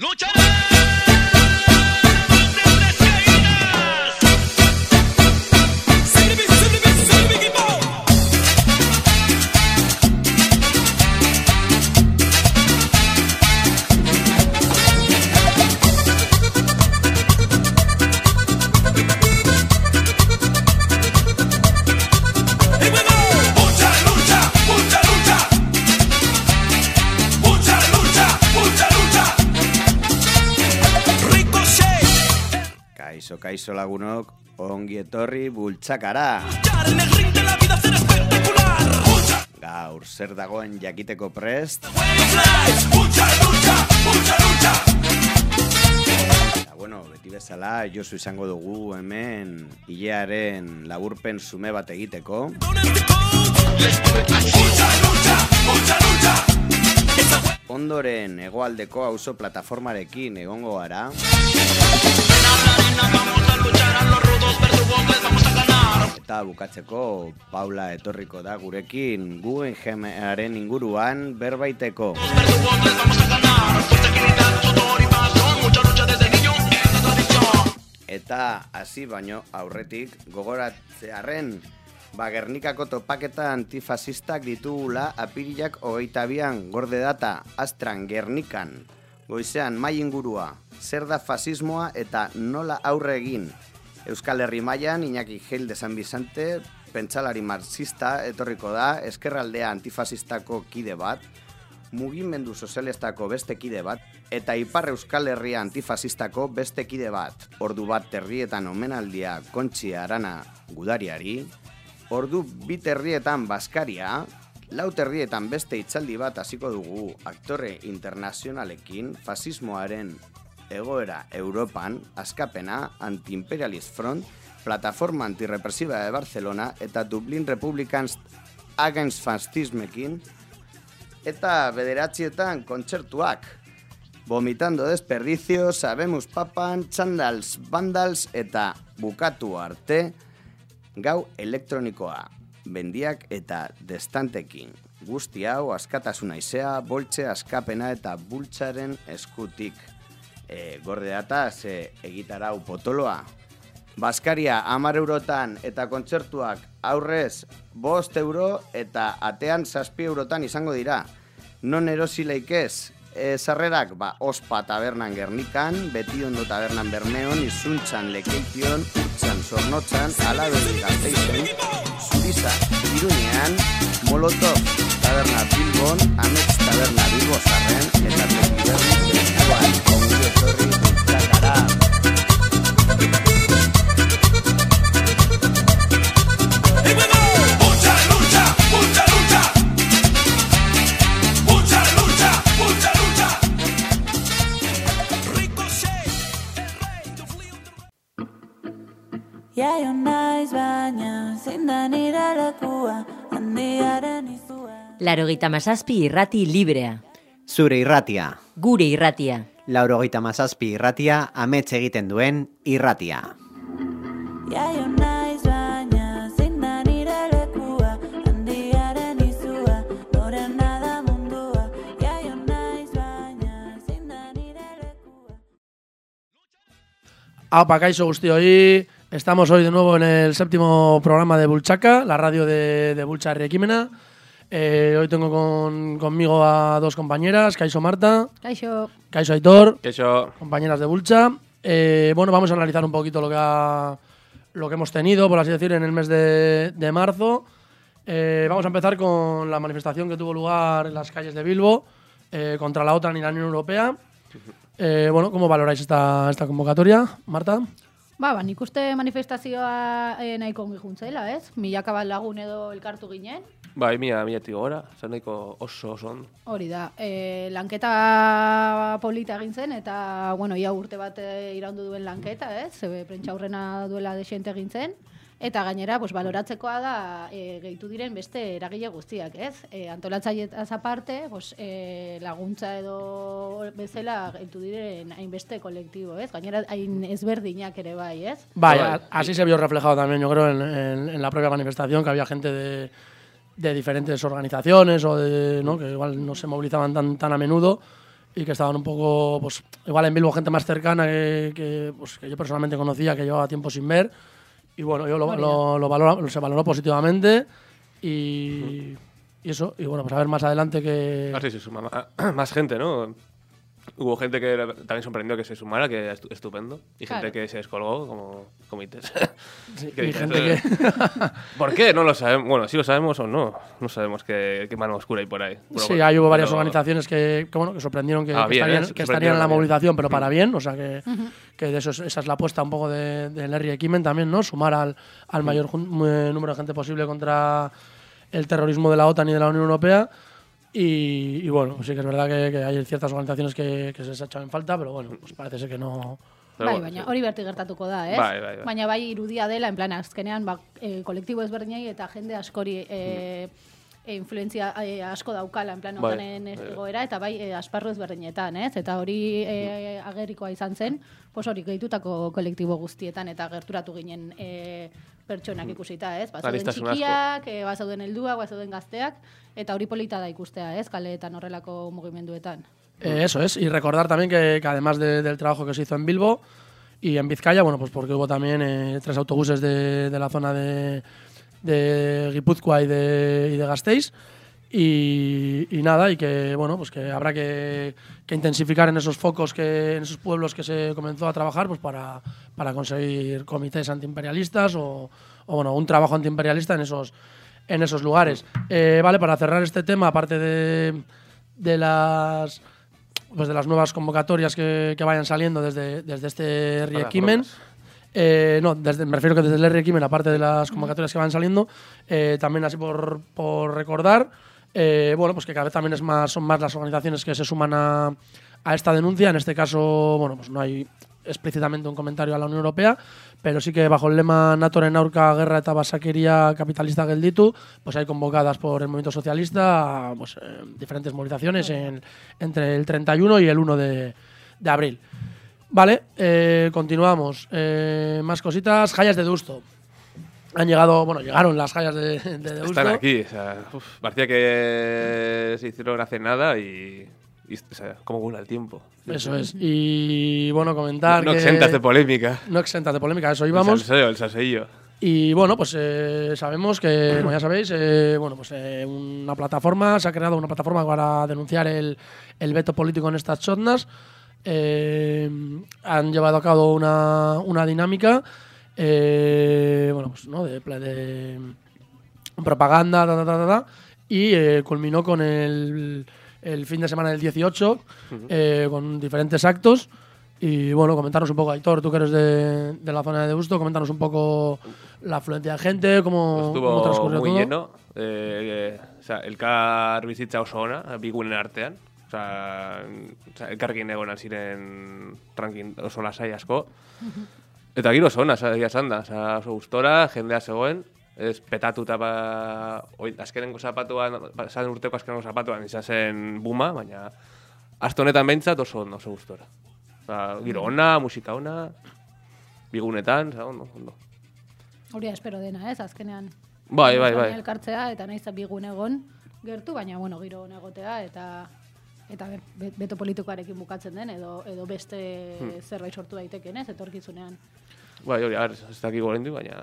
Mucha Kaixo, lagunok, ongi etorri bultzakara. Gaur, zer dagoen jakiteko prest, eta bueno, beti bezala, Josu izango dugu hemen hilearen laburpen sume bat egiteko. Ondoren hegoaldeko auzo plataformarekin egongo gara escucharan los rudos verdugos, vamos a ganar. Eta bukatzeko Paula etorriko da gurekin Guggenheimaren inguruan berbaiteko. Eta hasi baino aurretik gogoratzearen Bagernikako topaketa antifasistak ditugula apirilak hogeita bian gorde data, astran Gernikan. Goizean mai ingurua, zer da fasismoa eta nola aurre egin. Euskal Herri mailan Iñaki Gil de San Vicente, pentsalari marxista etorriko da, eskerraldea antifasistako kide bat, mugimendu sozialistako beste kide bat, eta Ipar Euskal Herria antifasistako beste kide bat. Ordu bat terrietan omenaldia kontxi arana gudariari, ordu bi terrietan Baskaria, lau terrietan beste itzaldi bat hasiko dugu aktore internazionalekin fasismoaren egoera Europan, askapena, antiimperialist front, plataforma antirrepresiva de Barcelona eta Dublin Republicans Against Fascismekin, eta bederatzietan kontzertuak. Vomitando desperdicio, sabemos papan, txandals, bandals eta bukatu arte gau elektronikoa, bendiak eta destantekin. Guzti hau askatasuna izea, boltxe askapena eta bultzaren eskutik. E, gorde data, ze egitarau potoloa. Baskaria amar eurotan eta kontzertuak aurrez bost euro eta atean zazpi eurotan izango dira. Non erosi leikez, e, sarrerak ba, ospa tabernan gernikan, beti ondo tabernan bermeon, izuntzan lekeition, urtzan zornotzan, alabedi gazteizen, zuriza irunean, molotov taberna bilbon, amets taberna bilbo zarren, eta toki berri zentuan, ongi etorri bultzakara. baina zindan iralakua handiaren izua. Laro mazazpi irrati librea. Zure irratia. Gure irratia. Lauro gita mazazpi irratia ametxe egiten duen irratia. Iaio naiz baina zindan iralakua handiaren izua noren nada mundua. Iaio naiz baina zindan iralakua. Apa, kaixo gustihoi. Estamos hoy de nuevo en el séptimo programa de Bulchaca, la radio de, de Bulcha Requimena. Eh, hoy tengo con- conmigo a dos compañeras, Kaixo Marta, Kaixo. Kaixo Aitor, Eso, compañeras de Bulcha. Eh, bueno, vamos a analizar un poquito lo que, ha- lo que hemos tenido, por así decir, en el mes de, de marzo. Eh, vamos a empezar con la manifestación que tuvo lugar en las calles de Bilbo eh, contra la OTAN y la Unión Europea. Eh, bueno, ¿cómo valoráis esta, esta convocatoria, Marta? Ba, ba, nik uste manifestazioa eh, nahiko ongi juntzela, ez? Milaka bat lagun edo elkartu ginen. bai, mila, mila tigo gora, zer nahiko oso oso ondo. Hori da, e, lanketa polita egin zen, eta, bueno, ia urte bat e, iraundu duen lanketa, ez? Zebe, prentsa aurrena duela desente egin zen. Eta gainera, pues, baloratzekoa da e, gehitu diren beste eragile guztiak, ez? E, antolatzaietaz aparte, pues, e, laguntza edo bezala gehitu diren hainbeste kolektibo, ez? Gainera, hain ezberdinak ere bai, ez? Vaya, así se vio reflejado también, yo creo, en, en- en la propia manifestación, que había gente de, de diferentes organizaciones o de, ¿no? que igual no se movilizaban tan, tan a menudo y que estaban un poco, pues igual en Bilbo gente más cercana que, que, pues, que yo personalmente conocía, que llevaba tiempo sin ver. Y bueno, yo lo, lo, lo valoro- se valoró positivamente y, y eso. Y bueno, pues a ver más adelante que... Ah, sí, suma ma- más gente, ¿no? Hubo gente que también sorprendió que se sumara, que estu- estupendo. Y Claro. gente que se descolgó, como comités. Sí, gente que... ¿Por qué? No lo sabemos. Bueno, si lo sabemos o no. No sabemos qué, qué mano oscura hay por ahí. Pero Sí, bueno, ahí hubo varias pero- organizaciones que, que, bueno, que sorprendieron que, Ah, que bien, estarían, ¿eh? estarían en la bien. movilización, pero para bien. O sea, que, que de eso, es- esa es la apuesta un poco de, de Larry Ekimen también, ¿no? Sumar al, al mayor eh, número de gente posible contra el terrorismo de la OTAN y de la Unión Europea. Y, y bueno, sí que es verdad que, que hay ciertas organizaciones que, que se les ha echado en falta, pero bueno, pues parece ser que no. Pero bai, baina hori berti gertatuko da, ez? Bai, bai, bai. Baina bai irudia dela, en plan, azkenean, ba, e, kolektibo ezberdinei eta jende askori e, e, influentzia e, asko daukala, en plan, Bai, otanen bai. egoera, eta bai e, asparru ezberdinetan, ez? Eta hori e, agerikoa izan zen, pos hori gehitutako kolektibo guztietan, eta gerturatu ginen e, pertsonak ikusita, ez? Bazauden txikiak, e, bazauden helduak, bazauden gazteak, eta hori polita da ikustea, ez? Kaleetan horrelako mugimenduetan. Eh, eso es, y recordar también que, que además de- del trabajo que se hizo en Bilbo y en Vizcaya, bueno, pues porque hubo también eh, tres autobuses de, de la zona de, de Guipúzcoa y de, y de Gasteiz. Y, y nada, y que bueno, pues que habrá que, que intensificar en esos focos, que, en esos pueblos que se comenzó a trabajar, pues para, para conseguir comités antiimperialistas o, o, bueno, un trabajo antiimperialista en esos, en esos lugares. Eh, vale, para cerrar este tema, aparte de, de las pues de las nuevas convocatorias que, que vayan saliendo desde, desde este bromas. Eh, no, desde, me refiero que desde el Riekimen, aparte de las convocatorias que van saliendo, eh, también así por, por recordar, eh, bueno, pues que cada vez también es más, son más las organizaciones que se suman a, a esta denuncia. En este caso, bueno, pues no hay explícitamente un comentario a la Unión Europea, pero sí que bajo el lema Natoren aurka guerra eta basakeria capitalista gelditu, pues hay convocadas por el movimiento socialista pues, eh, diferentes movilizaciones en- entre el 31 y el 1 de, abril. Vale, eh, continuamos. Eh, más cositas. Jayas de Deusto. Han llegado, bueno, llegaron las Jayas de, de Deusto. Están aquí. O sea, uf, parecía que se hicieron hace nada y. y, o sea, cómo vuela el tiempo. Eso es. Y bueno, comentar No que- exentas de polémica. No exentas de polémica, eso El íbamos. salseo, el salseillo. Y bueno, pues eh, sabemos que, como ya sabéis, eh, bueno, pues eh, una plataforma, se ha creado una plataforma para denunciar el, el veto político en estas chotnas. Eh, han llevado a cabo una, una dinámica, eh, bueno, pues, ¿no? de, de propaganda, ta, ta, ta, ta, ta, y eh, culminó con el, el fin de semana del 18, eh, con diferentes actos. Y bueno, comentarnos un poco, Aitor, tú que eres de, de la zona de Deusto, comentarnos un poco la afluencia de gente, cómo, cómo Estuvo transcurrió muy todo. lleno. Eh, eh, o sea, elkar bizitza oso ona, bigunen artean. O sea, o sea, elkarrekin egon ziren ranking oso lasai asko. Eta giro oso ona, o sea, egia esan da. O sea, oso gustora, jendea zegoen. Ez petatuta ba... Oi, azkenengo zapatuan, pasan urteko azkenengo zapatuan izan zen buma, baina... Aste honetan behintzat oso ondo, oso gustora. O sea, giro ona, musika ona, bigunetan, o sea, ondo, ondo. Hori espero dena, ez, azkenean. Bai, bai, bai. Elkartzea eta naiz bigun egon gertu, baina bueno, giro egotea eta eta be- be- beto politikoarekin bukatzen den edo edo beste Hmm. zerbait sortu daitekeen, ez, etorkizunean. Bai, hori, a ver, ez dakiko oraindik, baina...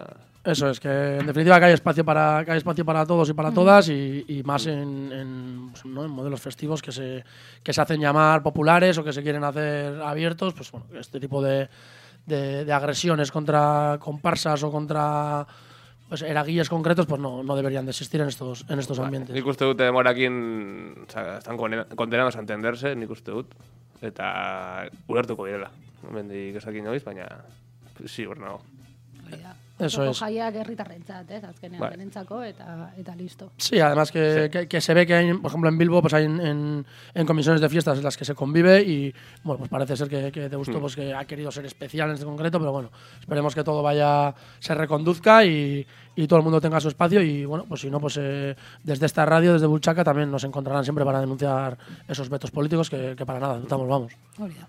Eso es, que en definitiva que hay espacio para, que hay espacio para todos y para todas y, y más en, en, pues, ¿no? en modelos festivos que se, que se hacen llamar populares o que se quieren hacer abiertos, pues bueno, este tipo de, de, de agresiones contra comparsas o contra pues, eraguilles concretos pues no, no deberían de existir en estos, en estos ambientes. Nik uste dut demorakin, o sea, están condena- condenados a entenderse, nik uste dut, eta ulertuko direla. Hemendik esakin noiz, baina ziur nago. Eso es. jaiak herritarrentzat, ez, azkenean Bai. denentzako eta eta listo. Sí, además que, Sí. que- que se ve que, hay, por ejemplo, en Bilbo pues hay en, en- en comisiones de fiestas en las que se convive y, bueno, pues parece ser que, que Deusto pues, que ha querido ser especial en este concreto, pero bueno, esperemos que todo vaya, se reconduzca y, y todo el mundo tenga su espacio y, bueno, pues si no, pues eh, desde esta radio, desde Bulchaca, también nos encontrarán siempre para denunciar esos vetos políticos que, que para nada, estamos, vamos. Da.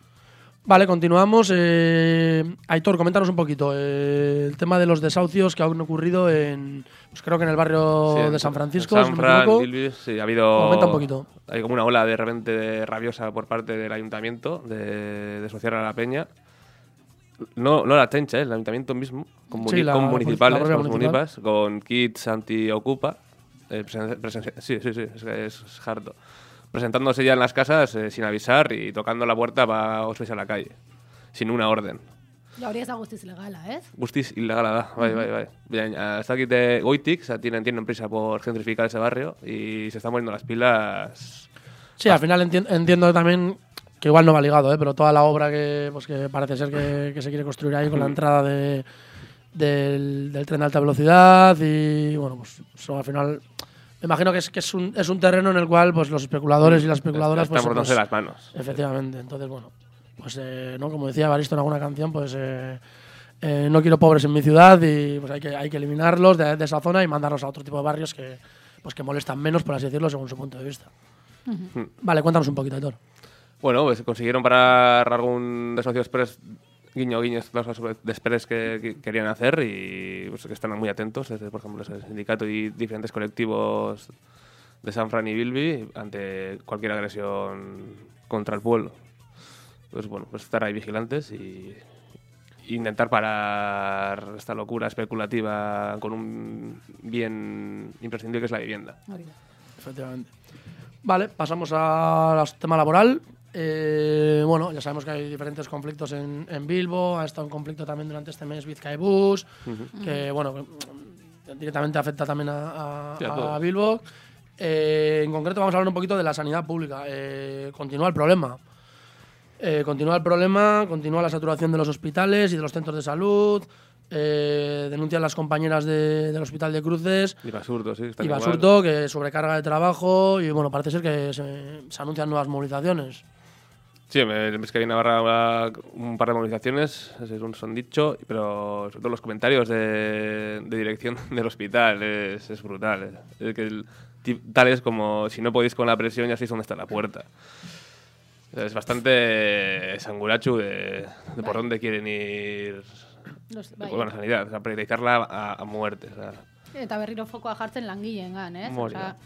Vale, continuamos. Eh, Aitor, coméntanos un poquito eh, el tema de los desahucios que han ocurrido en, pues creo que en el barrio Sí, de San Francisco, si no me Fran, sí, ha habido. Comenta un poquito. Hay como una ola de repente de rabiosa por parte del ayuntamiento de, de asociar a la peña. No, no la tencha, ¿eh? el ayuntamiento mismo, con, Sí, muni- la- con la municipales, con municipal. municipas, con kits anti-ocupa. eh, sí, sí, sí, es, es harto. Presentándose ya en las casas eh, sin avisar y tocando la puerta para os veis a la calle, sin una orden. Ja hori ez da guztiz legala, ez? Guztiz ilegala da, bai, bai, bai. Bien, hasta aquí de Goitik, o sea, tienen, tienen prisa por gentrificar ese barrio y se están poniendo las pilas. Sí, al final enti- entiendo también que igual no va ligado, ¿eh? pero toda la obra que, pues que parece ser que, que se quiere construir ahí con la entrada de, del, del tren de alta velocidad y bueno, pues al final me imagino que es, que es, un, es un terreno en el cual pues los especuladores y las especuladoras están pues, pues, las manos. Efectivamente, entonces bueno, pues eh, no como decía Baristo en alguna canción, pues eh, eh, no quiero pobres en mi ciudad y pues hay que, hay que eliminarlos de, de esa zona y mandarlos a otro tipo de barrios que pues que molestan menos, por así decirlo, según su punto de vista. Vale, cuéntanos un poquito, Aitor. Bueno, pues consiguieron parar algún desahucio express, guiño, guiño, cláusulas de express que, que querían hacer y pues, que están muy atentos, desde, por ejemplo, el sindicato y diferentes colectivos de San Fran y Bilby ante cualquier agresión contra el pueblo. Pues bueno, pues estar ahí vigilantes y intentar parar esta locura especulativa con un bien imprescindible que es la vivienda. Efectivamente. Vale, pasamos al tema laboral. Eh, bueno, ya sabemos que hay diferentes conflictos en, en Bilbo. Ha estado en conflicto también durante este mes Bizkaibus, que bueno, que, mm, directamente afecta también a, a- Sí, a a todos. Bilbo. Eh, en concreto vamos a hablar un poquito de la sanidad pública. Eh, continúa el problema. Eh, continúa el problema, continúa la saturación de los hospitales y de los centros de salud. Denuncian las compañeras de- del Hospital de Cruces Y Basurto, sí. y. Basurto, que sobrecarga de trabajo y bueno, parece ser que se, se anuncian nuevas movilizaciones. Sí, me- el mes que viene habrá un par de movilizaciones, según son dicho, pero sobre todo los comentarios de, de dirección del hospital es, es brutal. eh. Es que el- tal es como si no podéis con la presión ya sabéis dónde está la puerta. Es bastante sangurachu de, de por dónde quieren ir Los, con la sanidad, o sea, privatizarla a, a muerte. o sea. Eta berriro fokoa jartzen langileengan, ez? Hori Osea, da.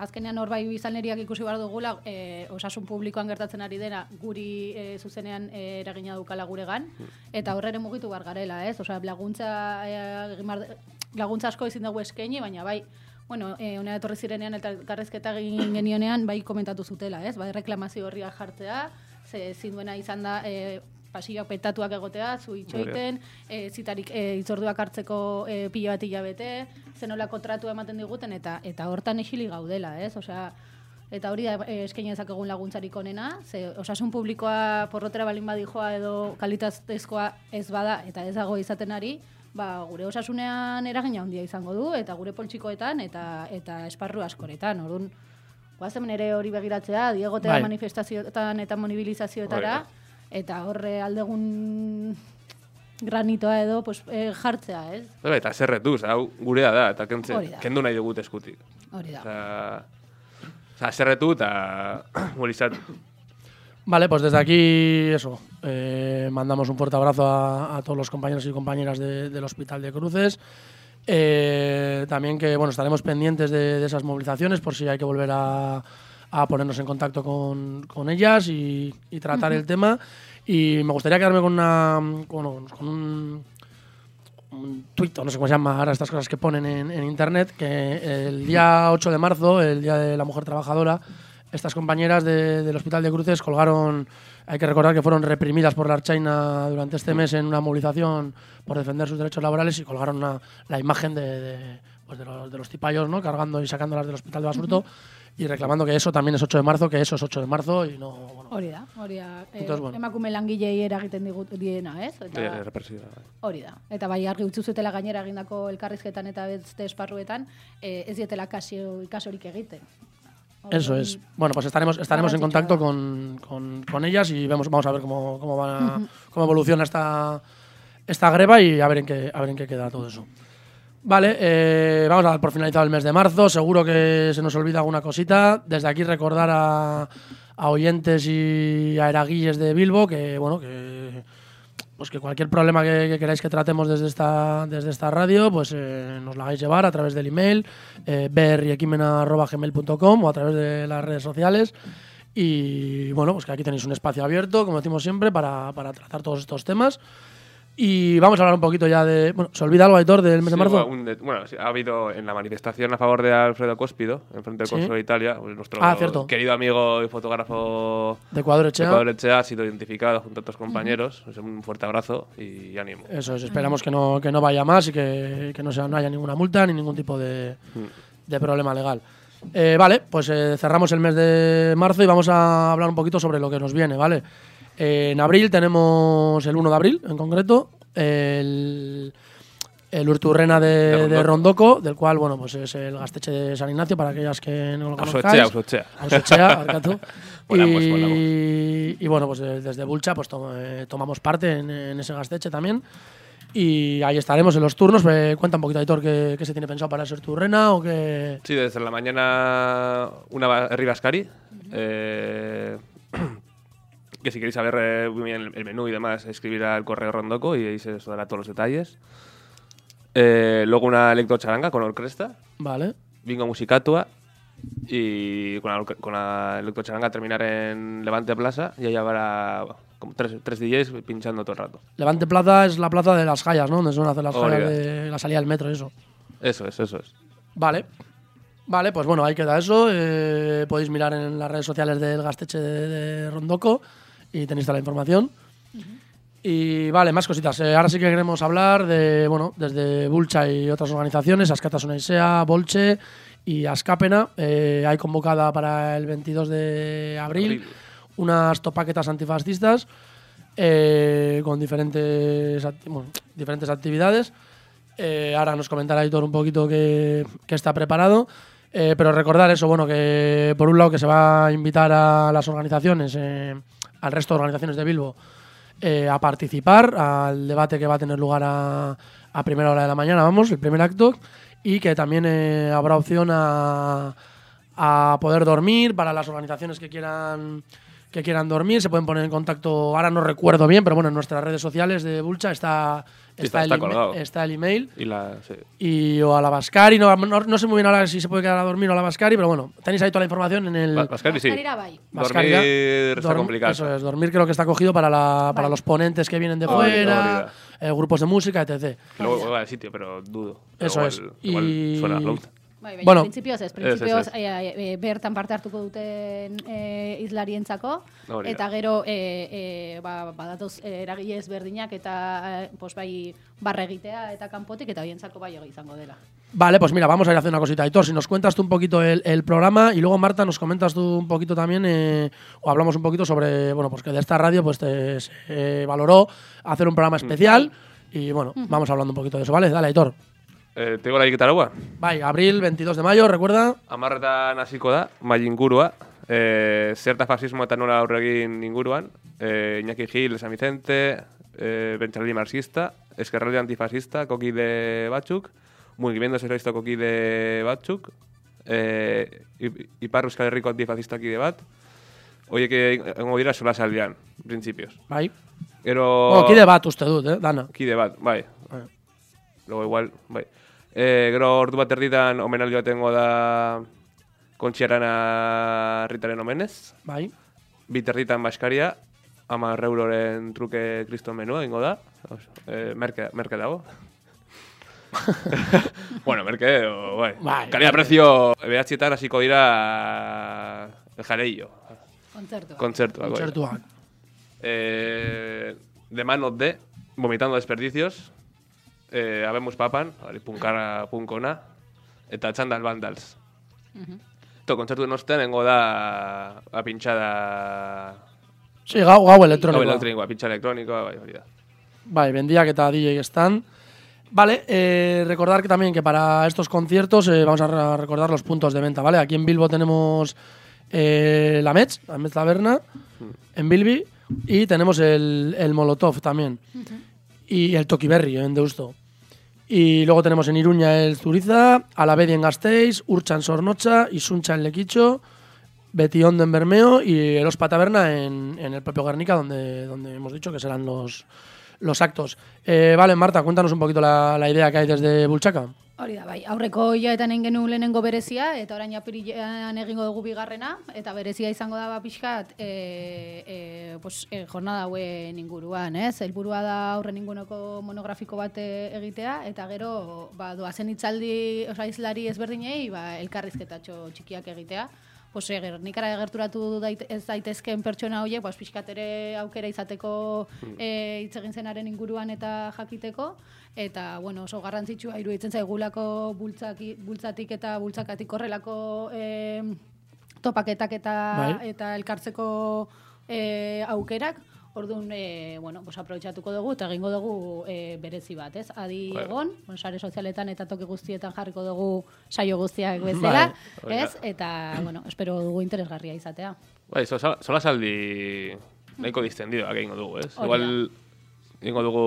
Azkenean hor bai biztanleriak ikusi behar dugula, e, osasun publikoan gertatzen ari dena guri e, zuzenean e, eragina dukala guregan, eta horre ere mugitu behar garela, ez? Osea, laguntza, e, laguntza asko ezin dugu eskaini, baina bai, bueno, e, honea etorri zirenean eta elkarrezketa egin genionean, bai komentatu zutela, ez? Bai, reklamazio horria jartzea, ze ezin duena izan da, e, pasilloak petatuak egotea, zu itxoiten, e, zitarik e, itzorduak hartzeko e, pila bat hilabete, zenolako tratu ematen diguten, eta eta hortan esili gaudela, ez? Osea, eta hori da e, eskaini dezakegun laguntzarik onena, ze osasun publikoa porrotera balin badijoa edo kalitatezkoa ez bada eta ez dago izaten ari, ba, gure osasunean eragina handia izango du, eta gure poltsikoetan, eta eta esparru askoretan, orduan, Guazen ere hori begiratzea, diegotea Bai. manifestazioetan eta mobilizaziotara, Hori eta horre aldegun granitoa edo pues, eh, jartzea, ez? Bai, Eta zerretuz, hau gurea da, eta kentze, kendu nahi dugut eskutik. Hori da. Osea, osea, zerretu eta mobilizatu. Vale, pues desde aquí, eso, eh, mandamos un fuerte abrazo a, a todos los compañeros y compañeras de- del Hospital de Cruces. Eh, también que, bueno, estaremos pendientes de, de esas movilizaciones por si hay que volver a, a ponernos en contacto con, con ellas y, y tratar el tema. Y me gustaría quedarme con, una, con, con un, un tuit, no sé cómo se llama ahora estas cosas que ponen en, en internet, que el día 8 de marzo, el Día de la Mujer Trabajadora, estas compañeras de- del Hospital de Cruces colgaron, hay que recordar que fueron reprimidas por la Archaina durante este mes en una movilización por defender sus derechos laborales y colgaron una- la imagen de, de, pues de los, de los tipayos, ¿no? cargando y sacándolas del Hospital de Basurto y reclamando que eso también es 8 de marzo, que eso es 8 de marzo y no... bueno, Hori da, hori da. Eh, Entonces, bueno. Emakume langilei eragiten digut diena, ez? Eta, represiva. hori da. Eta bai argi utzi zutela gainera egindako elkarrizketan eta beste esparruetan, eh, ez dietela kasio ikasorik egiten. Eso es. Bueno, pues estaremos, estaremos en contacto da. con, con, con ellas y vemos, vamos a ver cómo, cómo, va, cómo evoluciona esta, esta greba y a ver en qué, a ver en qué queda todo eso. Vale, eh, vamos a dar por finalizado el mes de marzo. Seguro que se nos olvida alguna cosita. Desde aquí recordar a, a oyentes y a eraguilles de Bilbo que, bueno, que pues que cualquier problema que, que queráis que tratemos desde esta, desde esta radio, pues eh, nos la hagáis llevar a través del email, eh, o a través de las redes sociales. Y bueno, pues que aquí tenéis un espacio abierto, como decimos siempre, para, para tratar todos estos temas. Y vamos a hablar un poquito ya de. Bueno, ¿se olvida algo, Aitor, del mes de marzo? un de- bueno, sí, ha habido en la manifestación a favor de Alfredo Cóspido, en frente del Sí. Consul de Italia, pues nuestro Ah, cierto. querido amigo y fotógrafo De Ecuador Echea. Ecuador Echea ha sido identificado junto a otros compañeros. Un fuerte abrazo y ánimo. Eso es, esperamos que no, que no vaya más y que, que no, sea, no haya ninguna multa ni ningún tipo de, de problema legal. Eh, vale, pues eh, cerramos el mes de marzo y vamos a hablar un poquito sobre lo que nos viene, ¿vale? Eh, en abril tenemos el 1 de abril, en concreto, el, el Urturrena de, De de Rondoco. Del cual, bueno, pues es el gasteche de San Ignacio, para aquellas que no lo conozcáis. Barkatu. Volamos, y, volamos. y bueno, pues eh, desde Bulcha pues to- eh, tomamos parte en, en ese gasteche también. Y ahí estaremos en los turnos. Cuenta un poquito, Aitor, qué, qué se tiene pensado para ser turrena o qué. Sí, desde la mañana una Rivascari. eh, que si queréis saber eh, muy bien el, el menú y demás, escribir al correo Rondoco y ahí se os dará todos los detalles. Eh, luego una electrocharanga con orquesta, Vale. bingo musicatua y con la, orque- con la electrocharanga terminar en Levante Plaza y ahí habrá como tres, tres DJs pinchando todo el rato. Levante Plaza es la plaza de las Jayas, ¿no? Donde suelen hacer las Oh, Jayas ya. de la salida del metro, y eso. Eso es, eso es. Vale. Vale, pues bueno, ahí queda eso. Eh, podéis mirar en las redes sociales del Gasteche de, de Rondoco y tenéis toda la información. Y vale, más cositas. Eh, ahora sí que queremos hablar de, bueno, desde Bulcha y otras organizaciones, Ascata Sonaisea, Bolche y Ascapena. Eh, hay convocada para el 22 de abril, Abril. unas topaquetas antifascistas eh, con diferentes, bueno, diferentes actividades. Ahora nos comentará Aitor un poquito qué, qué está preparado. Pero recordar eso, bueno, que por un lado que se va a invitar a las organizaciones, al resto de organizaciones de Bilbo, eh, a participar al debate que va a tener lugar a, a primera hora de la mañana, vamos, el primer acto, y que también eh, habrá opción a, a poder dormir para las organizaciones que quieran que quieran dormir, se pueden poner en contacto, ahora no recuerdo bien, pero bueno, en nuestras redes sociales de Bulcha está, Sí, está, está- el, está el email Y la, sí. y o a la Bascari, no, no, no sé muy bien ahora si se puede quedar a dormir o a la Bascari, pero bueno, tenéis ahí toda la información en el... Ba- Bascari sí. Bascari Dormir está dorm- complicado. Eso es, dormir creo que está cogido para, la, para Vale. los ponentes que vienen de Hori- fuera, eh, grupos de música, etc. Luego va al sitio, pero dudo. Eso es. igual, Y- suena. Bai, baina Bueno. printzipioz ez, Ez, ez, printzipioz ez. eh, eh, bertan parte hartuko duten eh, izlarientzako, eta gero eh, eh, ba, badatoz eh, eragile ezberdinak eta eh, pues, bai barre egitea eta kanpotik eta horientzako bai izango dela. Vale, pues mira, vamos a ir a hacer una cosita. Aitor, si nos cuentas tú un poquito el, el programa y luego Marta nos comentas tú un poquito también, eh, o hablamos un poquito sobre, bueno, pues que de esta radio pues te, se valoró hacer un programa especial y bueno, vamos hablando un poquito de eso, ¿vale? Dale, Aitor. Eh, tengo la guitarra Bai, abril 22 de mayo, recuerda. Amarretan hasiko da, mai ingurua. Eh, zerta fasismo eta nola aurregin inguruan. Eh, Iñaki Gil, San Vicente, eh, Bentzaldi marxista, Eskerralde antifasista, kokide batzuk, Mugimendu Sozialista kokide batzuk, eh, I- Ipar Euskal Herriko antifasista kide bat, Oiek egongo dira sola saldean, printzipioz. Bai. Gero... Bueno, kide bat uste dut, eh, dana. Kide bat, bai. Bai. Luego igual, bai. E, gero ordu bat erditan omenaldi batengo da kontxiarana ritaren omenez. Bai. Bit erditan baskaria, ama euroren truke kriston menua ingo da. E, merke, merke dago. bueno, merke, o, bai. Bai, Kalidad bai. prezio behatzietan hasiko dira el jareillo. Kontzertua. Kontzertuak. bai. Kontzertuak. Eh, de manos de Vomitando Desperdicios, eh, Habemos Papan, hori punkara punkona, eta Txandal Vandals. To, kontzertu den ostean, nengo da a pinchada... Sí, gau, gau Gau elektronikoa. elektronikoa, pintxa elektronikoa, bai, hori da. Bai, bendiak eta DJ están. Vale, eh, recordar que también que para estos conciertos eh, vamos a re- recordar los puntos de venta, ¿vale? Aquí en Bilbo tenemos eh, la Metz, la Metz Taberna, en Bilbi, y tenemos el, el Molotov también, y el Tokiberri en Deusto. Y luego tenemos en Iruña el Zuriza, Alavedi en Gasteiz, Urcha en Sornocha, Isuncha en Lequicho, Betiondo en Bermeo y el Ospa Taberna en, el propio Guernica, donde, donde hemos dicho que serán los, los actos. Eh, vale, Marta, cuéntanos un poquito la, la idea que hay desde Bulchaca. Hori da, bai, aurreko hilaetan egin genuen lehenengo berezia, eta orain apirilean egingo dugu bigarrena, eta berezia izango da ba pixkat, e, e, pues, e, jornada hauen inguruan, ez? Helburua da aurren inguneko monografiko bat egitea, eta gero, ba, doazen itzaldi, osa izlari ezberdinei, ba, elkarrizketatxo txikiak egitea. Pues, e, Gernikara egerturatu dait, ez daitezken pertsona horiek, pues, pixkat ere aukera izateko e, hitz egin zenaren inguruan eta jakiteko, eta bueno, oso garrantzitsua iruditzen zaigulako bultzaki, bultzatik eta bultzakatik horrelako e, topaketak eta Bai. eta elkartzeko e, aukerak. Orduan, e, bueno, pues aprobetxatuko dugu eta egingo dugu e, berezi bat, ez? Adi Bai. egon, bueno, sare sozialetan eta toki guztietan jarriko dugu saio guztiak bezala, Bai. ez? Eta, bueno, espero dugu interesgarria izatea. Bai, sola, sola saldi nahiko distendidoak egingo dugu, ez? Igual, egingo dugu,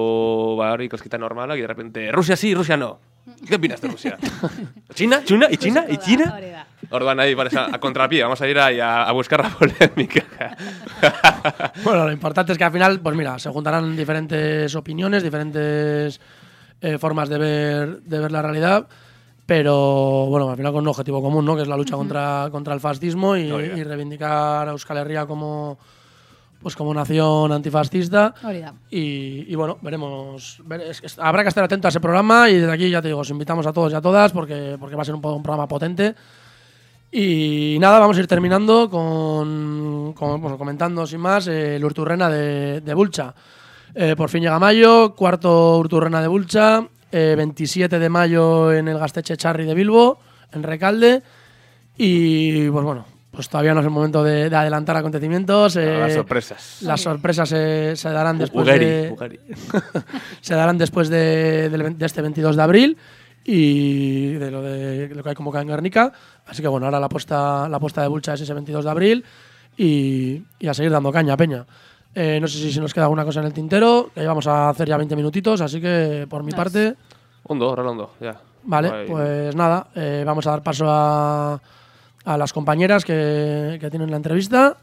ba, hori ikoskita normalak, y de repente, Rusia sí, Rusia no. ¿Qué opinas de Rusia? ¿China? ¿China? ¿Y China? ¿Y China? Orduan ahí, para a, a contrapié, vamos a ir ahí a, a buscar la polémica. Bueno, lo importante es que al final, pues mira, se juntarán diferentes opiniones, diferentes eh, formas de ver, de ver la realidad, pero bueno, al final con un objetivo común, ¿no? Que es la lucha contra, contra el fascismo y, Obvio. y reivindicar a Euskal Herria como, pues como nación antifascista. Y, y bueno, veremos. es habrá que estar atento a ese programa y desde aquí ya te digo, os invitamos a todos y a todas porque, porque va a ser un, un programa potente. Y nada, vamos a ir terminando con, con- bueno, comentando sin más eh, el Urturrena de, de Bulcha. Eh, por fin llega mayo, cuarto Urturrena de Bulcha, eh, 27 de mayo en el Gasteche Charri de Bilbo, en Recalde. Y pues bueno, pues todavía no es el momento de, de adelantar acontecimientos. eh, Las sorpresas. las sorpresas se, se darán después Ugari, de, Ugari. se darán después de, este 22 de abril y de lo, de lo que hay convocado en Guernica. Así que bueno, ahora la apuesta, la apuesta de Bulcha es ese 22 de abril y, y a seguir dando caña, Peña. Eh, no sé si, si nos queda alguna cosa en el tintero, que vamos a hacer ya 20 minutitos, así que por mi Nice. parte, Hondo, Rolando, ya. vale, pues nada, eh, vamos a dar paso a, a las compañeras que, que tienen la entrevista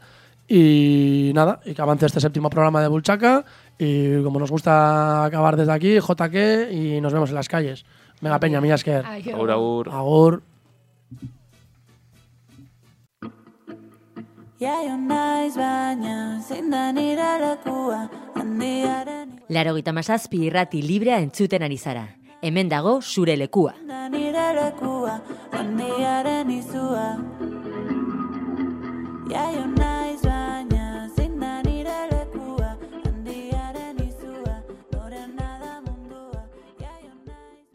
y nada, y que avance este séptimo programa de Bulchaca y como nos gusta acabar desde aquí, JK y nos vemos en las calles. Venga, Peña, mía, Esker. Ai, Agur, agur. Agur. Laro gita mazazpi irrati librea entzuten ari zara. Hemen dago zure lekua. da nire lekua, handiaren izua. Jaio naiz baina, zein da nire lekua, handiaren izua, norena da mundua. Jaio naiz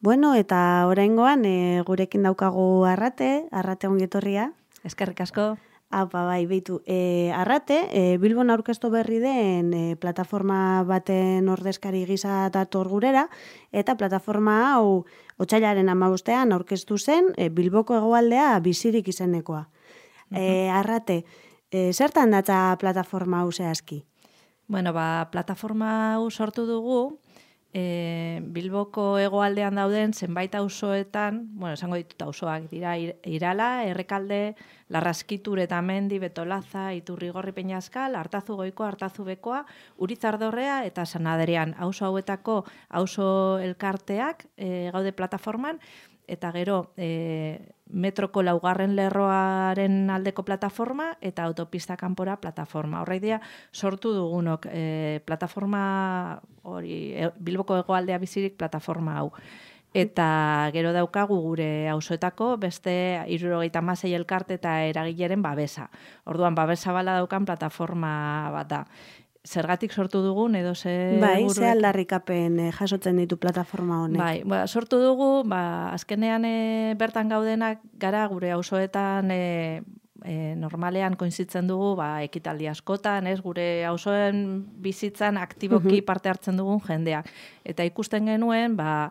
Bueno, eta oraingoan e, gurekin daukagu arrate, arrate ongetorria. Eskerrik asko. Aupa, bai, beitu. E, arrate, e, Bilbon aurkeztu berri den e, plataforma baten ordezkari gisa dator gurera, eta plataforma hau otxailaren amabostean aurkeztu zen e, Bilboko hegoaldea bizirik izenekoa. E, arrate, e, zertan datza plataforma hau zehazki? Bueno, ba, plataforma hau sortu dugu, e, Bilboko hegoaldean dauden zenbait auzoetan, bueno, esango ditut auzoak dira Ir- Irala, Errekalde, Larraskitur eta Mendi, Betolaza, Iturrigorri Peñaskal, Artazu Goikoa, Artazu Bekoa, Urizardorrea eta San Adrian. Auzo hauetako auzo elkarteak e, gaude plataforman, eta gero e, metroko laugarren lerroaren aldeko plataforma eta autopista kanpora plataforma. Horrek dira sortu dugunok e, plataforma hori e, Bilboko hegoaldea bizirik plataforma hau. Eta gero daukagu gure auzoetako beste irurogeita masei elkarte eta eragileren babesa. Orduan, babesa bala daukan plataforma bat da. Zergatik sortu dugun edo ze bai, ze aldarrikapen e, jasotzen ditu plataforma honek? Bai, ba, sortu dugu, ba, azkenean e, bertan gaudenak gara gure auzoetan e, e, normalean koinzitzen dugu ba, ekitaldi askotan, ez gure auzoen bizitzan aktiboki parte hartzen dugun jendeak. Eta ikusten genuen, ba,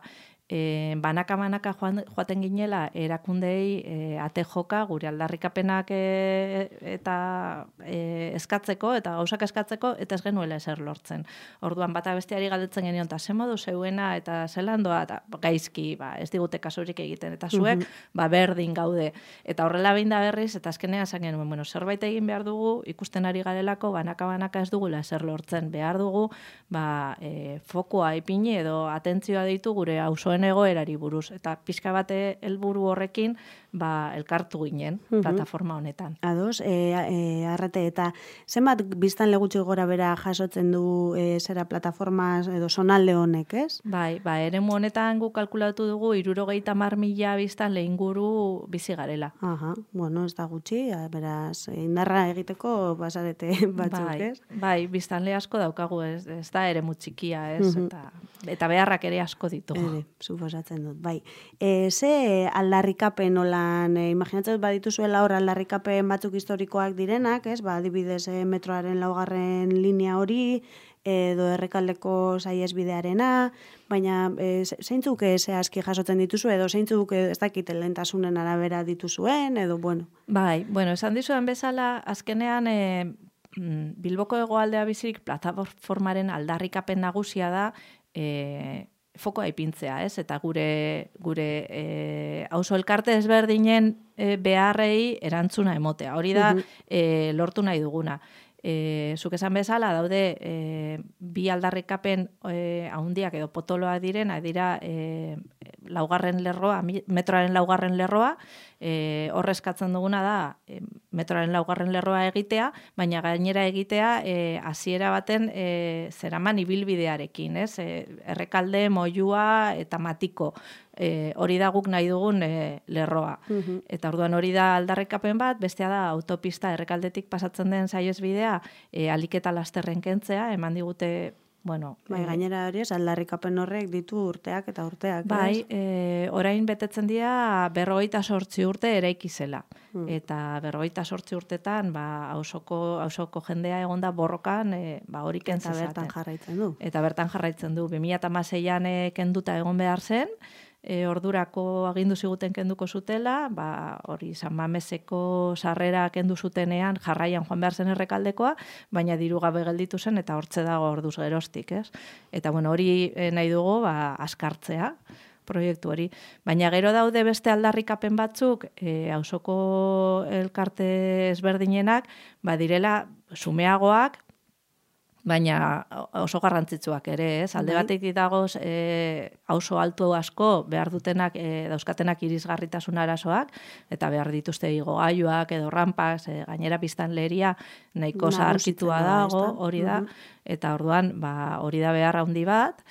e, banaka-banaka joan, joaten ginela erakundei e, ate joka gure aldarrikapenak e, eta e, eskatzeko eta gauzak eskatzeko eta ez genuela ezer lortzen. Orduan bata besteari galdetzen genion eta ze modu zeuena eta zelandoa eta gaizki ba, ez digute kasurik egiten eta zuek ba, berdin gaude. Eta horrela behin da berriz eta azkenean esan genuen, bueno, zerbait egin behar dugu ikusten ari garelako banaka-banaka ez dugula ezer lortzen. Behar dugu ba, e, fokua ipini edo atentzioa ditu gure auzoen egoerari buruz. Eta pixka bate helburu horrekin ba, elkartu ginen plataforma honetan. Ados, e, e, arrate, eta zenbat biztan legutxi gora bera jasotzen du e, zera plataforma edo sonalde honek, ez? Bai, ba, eremu honetan guk kalkulatu dugu irurogeita mar mila biztan lehinguru bizi garela. Aha, bueno, ez da gutxi, a, beraz, indarra egiteko basarete batzuk, bai, ez? bai, biztanle asko daukagu, ez, ez da eremu txikia, ez, eta, eta beharrak ere asko ditugu. Ere, suposatzen dut, bai. E, ze aldarrikapen olan, e, imaginatzen badituzuela hor aldarrikapen batzuk historikoak direnak, ez? Ba, adibidez e, metroaren laugarren linea hori, edo errekaldeko saiesbidearena, baina e, ze- zeintzuk e, zehazki jasotzen dituzu, edo zeintzuk e, ez dakit lehentasunen arabera dituzuen, edo bueno. Bai, bueno, esan dizuen bezala, azkenean e, mm, Bilboko hegoaldea bizirik plataformaren aldarrikapen nagusia da e, fokoa ipintzea, ez? Eta gure gure e, auzo elkarte ezberdinen e, beharrei erantzuna emotea. Hori da e, lortu nahi duguna. E, zuk esan bezala daude e, bi aldarrikapen e, haundiak edo potoloak direna dira e, laugarren lerroa, metroaren laugarren lerroa, e, horre eskatzen duguna da e, metroaren laugarren lerroa egitea, baina gainera egitea e, hasiera baten e, zeraman ibilbidearekin, ez? E, errekalde, moiua eta matiko. E, hori da guk nahi dugun e, lerroa. Eta orduan hori da aldarrikapen bat, bestea da autopista errekaldetik pasatzen den saiesbidea e, aliketa lasterren kentzea, eman digute bueno, Bai, e, gainera hori ez, aldarrikapen horrek ditu urteak eta urteak, Bai, e, orain betetzen dira berrogeita sortzi urte eraiki zela. Eta berrogeita sortzi urtetan, ba, hausoko, hausoko jendea egonda borrokan, e, ba, hori Eta kentzezaten. bertan jarraitzen du. Eta bertan jarraitzen du. 2006an e, kenduta egon behar zen, e, ordurako agindu ziguten kenduko zutela, ba, hori San Mameseko sarrera kendu zutenean jarraian joan behar zen errekaldekoa, baina diru gabe gelditu zen eta hortze dago orduz geroztik, ez? Eta bueno, hori eh, nahi dugu ba, askartzea proiektu hori. Baina gero daude beste aldarrikapen batzuk, e, auzoko elkarte ezberdinenak, ba direla sumeagoak, baina oso garrantzitsuak ere, ez? Alde Bai. batetik dagoz e, auzo altu asko behar dutenak e, dauzkatenak irisgarritasun arazoak eta behar dituzte igogailuak edo rampak, e, gainera biztan leria nahiko zaharkitua da, dago, hori da, eta orduan ba, hori da behar handi bat,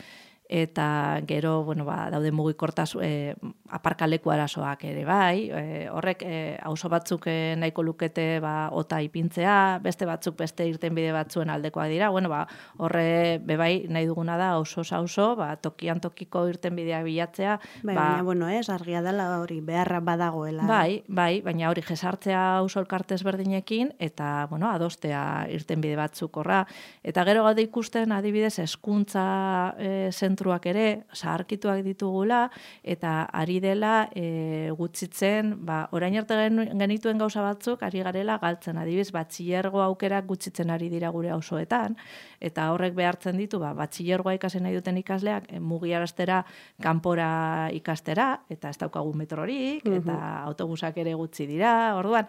eta gero, bueno, ba, daude mugikortasu, e, aparkaleku arazoak ere bai, e, horrek e, auzo batzuk e, nahiko lukete ba, ota ipintzea, beste batzuk beste irtenbide batzuen aldekoak dira, bueno, ba, horre bebai nahi duguna da auzo auzo, ba, tokian tokiko irtenbidea bilatzea, Bai, ba, baina, bueno, ez, argia dela hori, beharra badagoela. Bai, bai, baina hori jesartzea auzo elkarte ezberdinekin eta, bueno, adostea irtenbide batzuk horra. Eta gero gaude ikusten adibidez hezkuntza e, zentruak ere zaharkituak ditugula eta ari dela e, gutxitzen, ba, orain arte gen- genituen gauza batzuk ari garela galtzen adibidez batxillergo aukerak gutxitzen ari dira gure auzoetan eta horrek behartzen ditu, ba, batxillergoa ikasen nahi duten ikasleak e, mugiaraztera kanpora ikastera eta ez daukagu metrorik eta autobusak ere gutxi dira. Orduan,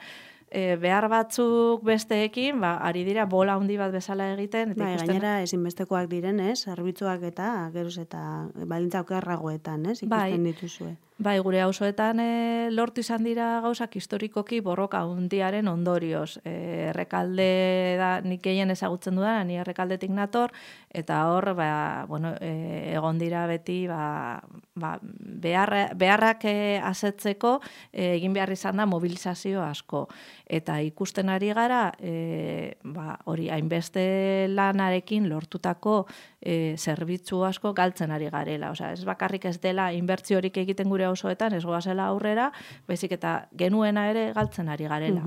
e, behar batzuk besteekin, ba, ari dira bola handi bat bezala egiten eta Bai, ikusten gainera ezinbestekoak direnez, zerbitzuak eta geroz eta balintza okerragoetan, ez? Ikusten Bai. dituzue. Bai, gure auzoetan e, lortu izan dira gauzak historikoki borroka hundiaren ondorioz. E, errekalde da nik gehien ezagutzen dudan, ni errekaldetik nator, eta hor, ba, bueno, e, egon dira beti ba, ba, beharra, beharrak e, asetzeko e, egin behar izan da mobilizazio asko. Eta ikusten ari gara, e, ba, hori hainbeste lanarekin lortutako e, zerbitzu asko galtzen ari garela. Osea, ez bakarrik ez dela inbertsiorik egiten gure osoetan, ez goazela aurrera, baizik eta genuena ere galtzen ari garela.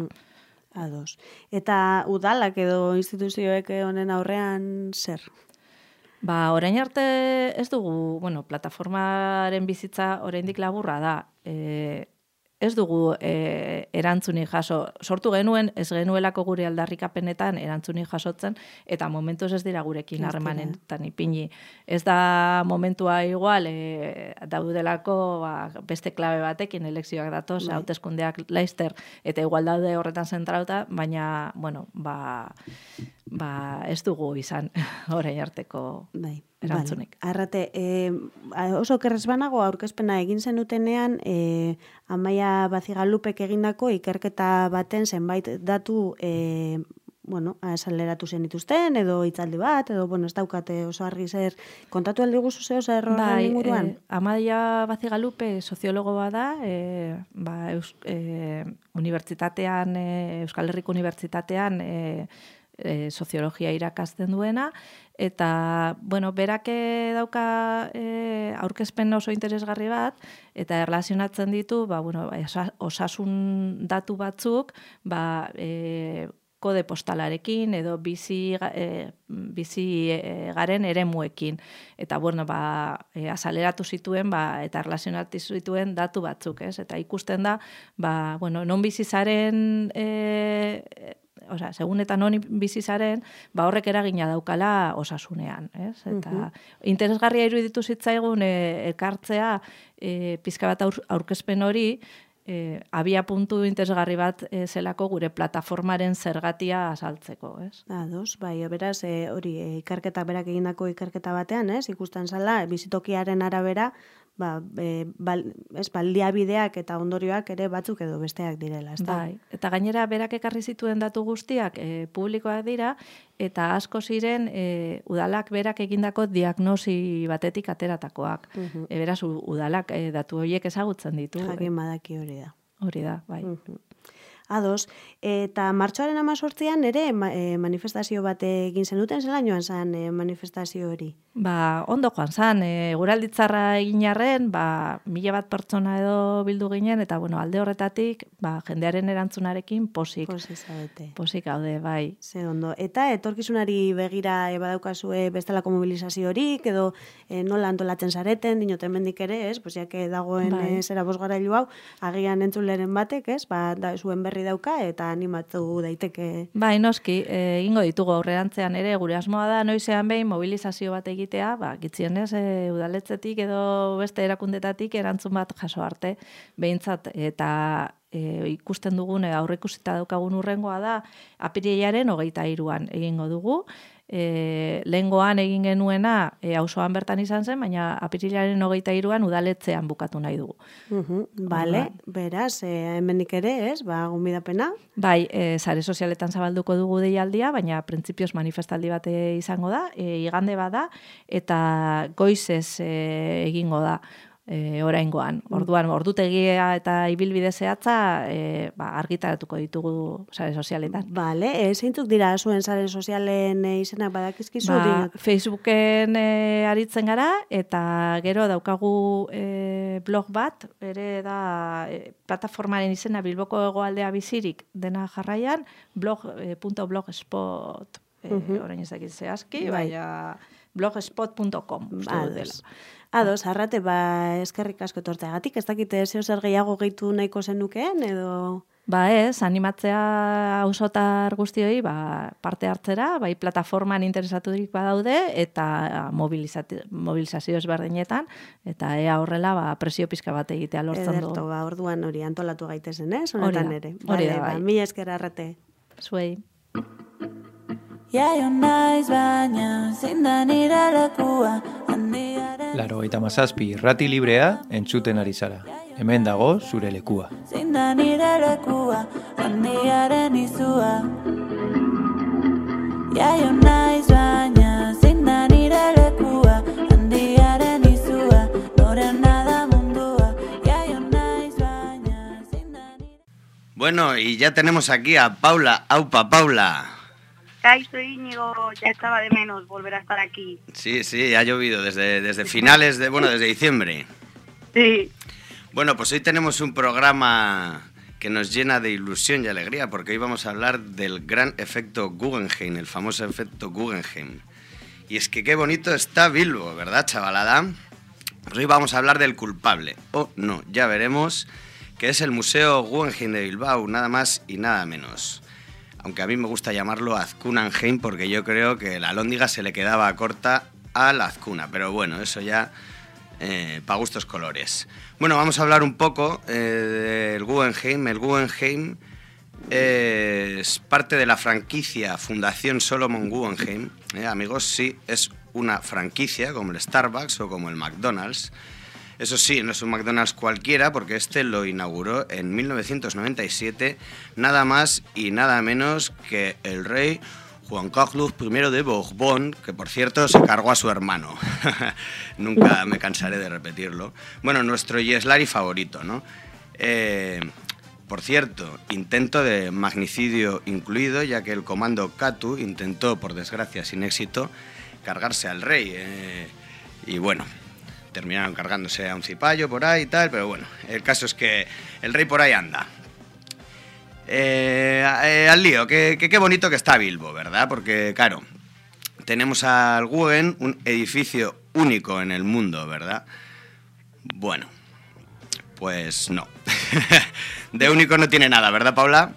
Ados. Eta udalak edo instituzioek honen aurrean zer? Ba, orain arte ez dugu, bueno, plataformaren bizitza oraindik laburra da. E, ez dugu e, erantzunik jaso. Sortu genuen, ez genuelako gure aldarrikapenetan erantzunik jasotzen, eta momentuz ez dira gurekin harremanetan ipini. Ez da momentua igual, e, daudelako ba, beste klabe batekin elekzioak datoz, Bai. hauteskundeak laizter, eta igual daude horretan zentrauta, baina, bueno, ba, ba ez dugu izan orain arteko Bai. erantzunik. Vale. Arrate, e, oso kerrez banago aurkezpena egin zenutenean, e, Amaia Bazigalupek egindako ikerketa baten zenbait datu e, bueno, azaleratu zen dituzten, edo hitzaldi bat, edo, bueno, ez daukate oso argi zer, kontatu aldi guzu zeo zer Bai, inguruan? eh, Amaia Bazigalupe soziologo bada, eh, ba, eus, eh, unibertsitatean, eh, Euskal Herriko Unibertsitatean eh, eh, soziologia irakasten duena, eta, bueno, berak eh, dauka eh, aurkezpen oso interesgarri bat, eta erlazionatzen ditu, ba, bueno, osa- osasun datu batzuk, ba, eh, kode postalarekin edo bizi, e, bizi e, garen eremuekin. Eta bueno, ba, e, azaleratu zituen ba, eta erlazionatu zituen datu batzuk, ez? Eta ikusten da, ba, bueno, non bizi zaren e, e, Osea, segun eta non bizi zaren, ba horrek eragina daukala osasunean, ez? Eta Mhm. interesgarria iruditu zitzaigun e, ekartzea e, pizka bat aur, aurkezpen hori, e, abia puntu interesgarri bat e, zelako gure plataformaren zergatia azaltzeko, ez? Ados, bai, beraz, e, hori, e, ikerketa berak egindako ikerketa batean, ez, ikusten zala, bizitokiaren arabera, ba, e, bal, ez, baldiabideak eta ondorioak ere batzuk edo besteak direla, ez da? Bai, eta gainera berak ekarri zituen datu guztiak e, publikoak dira, eta asko ziren e, udalak berak egindako diagnosi batetik ateratakoak. Mhm. E, beraz, udalak e, datu horiek ezagutzen ditu. Jakin badaki hori da. Hori da, bai. Mhm. Ados, eta martxoaren amazortzian ere ma, e, manifestazio bat egin zenuten, zela joan zen e, manifestazio hori? Ba, ondo joan zan, e, guralditzarra egin arren, ba, mila bat pertsona edo bildu ginen, eta bueno, alde horretatik, ba, jendearen erantzunarekin posik. Posi zabete. Posik gaude, bai. Ze ondo. Eta etorkizunari begira e, badaukazue bestelako mobilizaziorik, edo e, nola antolatzen zareten, dinoten mendik ere, ez? Pues jake dagoen Bai. e, zera bosgarailu hau, agian entzuleren batek, ez? Ba, da, zuen berri dauka, eta animatu daiteke Bai, noski, e, egingo ditugu aurrerantzean ere, gure asmoa da, noizean behin mobilizazio bat egitea, ba, gitzienez, e, udaletzetik edo beste erakundetatik erantzun bat jaso arte, behintzat, eta e, ikusten dugun, e, aurreikusita daukagun urrengoa da, apirilaren hogeita iruan egingo dugu, e, lehengoan egin genuena e, auzoan bertan izan zen, baina apirilaren hogeita iruan udaletzean bukatu nahi dugu. Uhum, Bale, beraz, e, hemendik ere, ez? Ba, gumbidapena. Bai, e, sare sozialetan zabalduko dugu deialdia, baina printzipioz manifestaldi bat e, izango da, e, igande bada, eta goizez e, egingo da e, oraingoan. Orduan, ordutegia eta ibilbide zehatza e, ba, argitaratuko ditugu sare sozialetan. Bale, e, zeintzuk dira zuen sare sozialen e, izenak badakizkizu? Ba, dinot? Facebooken e, aritzen gara, eta gero daukagu e, blog bat, ere da e, plataformaren izena Bilboko hegoaldea bizirik dena jarraian, blog, e, e, orain ez dakit zehazki, Bai. baina blogspot.com dut Ados. arrate, ba, eskerrik asko torteagatik, ez dakite zeo zer gehiago gehitu nahiko zenukeen, edo... Ba ez, animatzea ausotar guztioi ba, parte hartzera, bai plataforman interesaturik badaude eta mobilizazio ezberdinetan eta ea horrela ba, presio pizka bat egitea lortzen Ederto, du. ba, orduan hori antolatu gaitezen, ez? Honetan Hori da, ere. hori da, bai. ba, mila esker arrate. Zuei. Jaio naiz baina zein da nire lekua handiaren Laro eta mazazpi irrati librea entzuten ari zara. Hemen dago zure lekua. zein da nire lekua handiaren izua Jaio naiz baina zein da nire lekua handiaren izua norena da mundua Jaio naiz baina zein da nire Bueno, y ya tenemos aquí a Paula. Aupa, Paula. Kaixo Íñigo, ya estaba de menos volver a estar aquí. Sí, sí, ha llovido desde, desde finales de, bueno, desde diciembre. Sí, Bueno, pues hoy tenemos un programa que nos llena de ilusión y alegría, porque hoy vamos a hablar del gran efecto Guggenheim, el famoso efecto Guggenheim. Y es que qué bonito está Bilbo, ¿verdad, chavalada? Pues hoy vamos a hablar del culpable, o no, ya veremos, que es el Museo Guggenheim de Bilbao, nada más y nada menos. Aunque a mí me gusta llamarlo Azkunanheim porque yo creo que la lóndiga se le quedaba corta a la Azcuna, pero bueno, eso ya para gustos colores. Bueno, vamos a hablar un poco eh, del Guggenheim. El Guggenheim es parte de la franquicia Fundación Solomon Guggenheim. Eh, amigos, sí, es una franquicia como el Starbucks o como el McDonald's. Eso sí, no es un McDonald's cualquiera porque este lo inauguró en 1997 nada más y nada menos que el rey Juan Carlos I de Borbón, que por cierto se cargó a su hermano. Nunca me cansaré de repetirlo. Bueno, nuestro Yeslari favorito, ¿no? Eh, por cierto, intento de magnicidio incluido, ya que el comando Katu intentó, por desgracia sin éxito, cargarse al rey. eh, y bueno, terminaron cargándose a un cipallo por ahí y tal, pero bueno, el caso es que el rey por ahí anda. Eh, eh, al lío, que, qué bonito que está Bilbo, ¿verdad? Porque, claro, tenemos al Guggen, un edificio único en el mundo, ¿verdad? Bueno, pues no. De único no tiene nada, ¿verdad, Paula?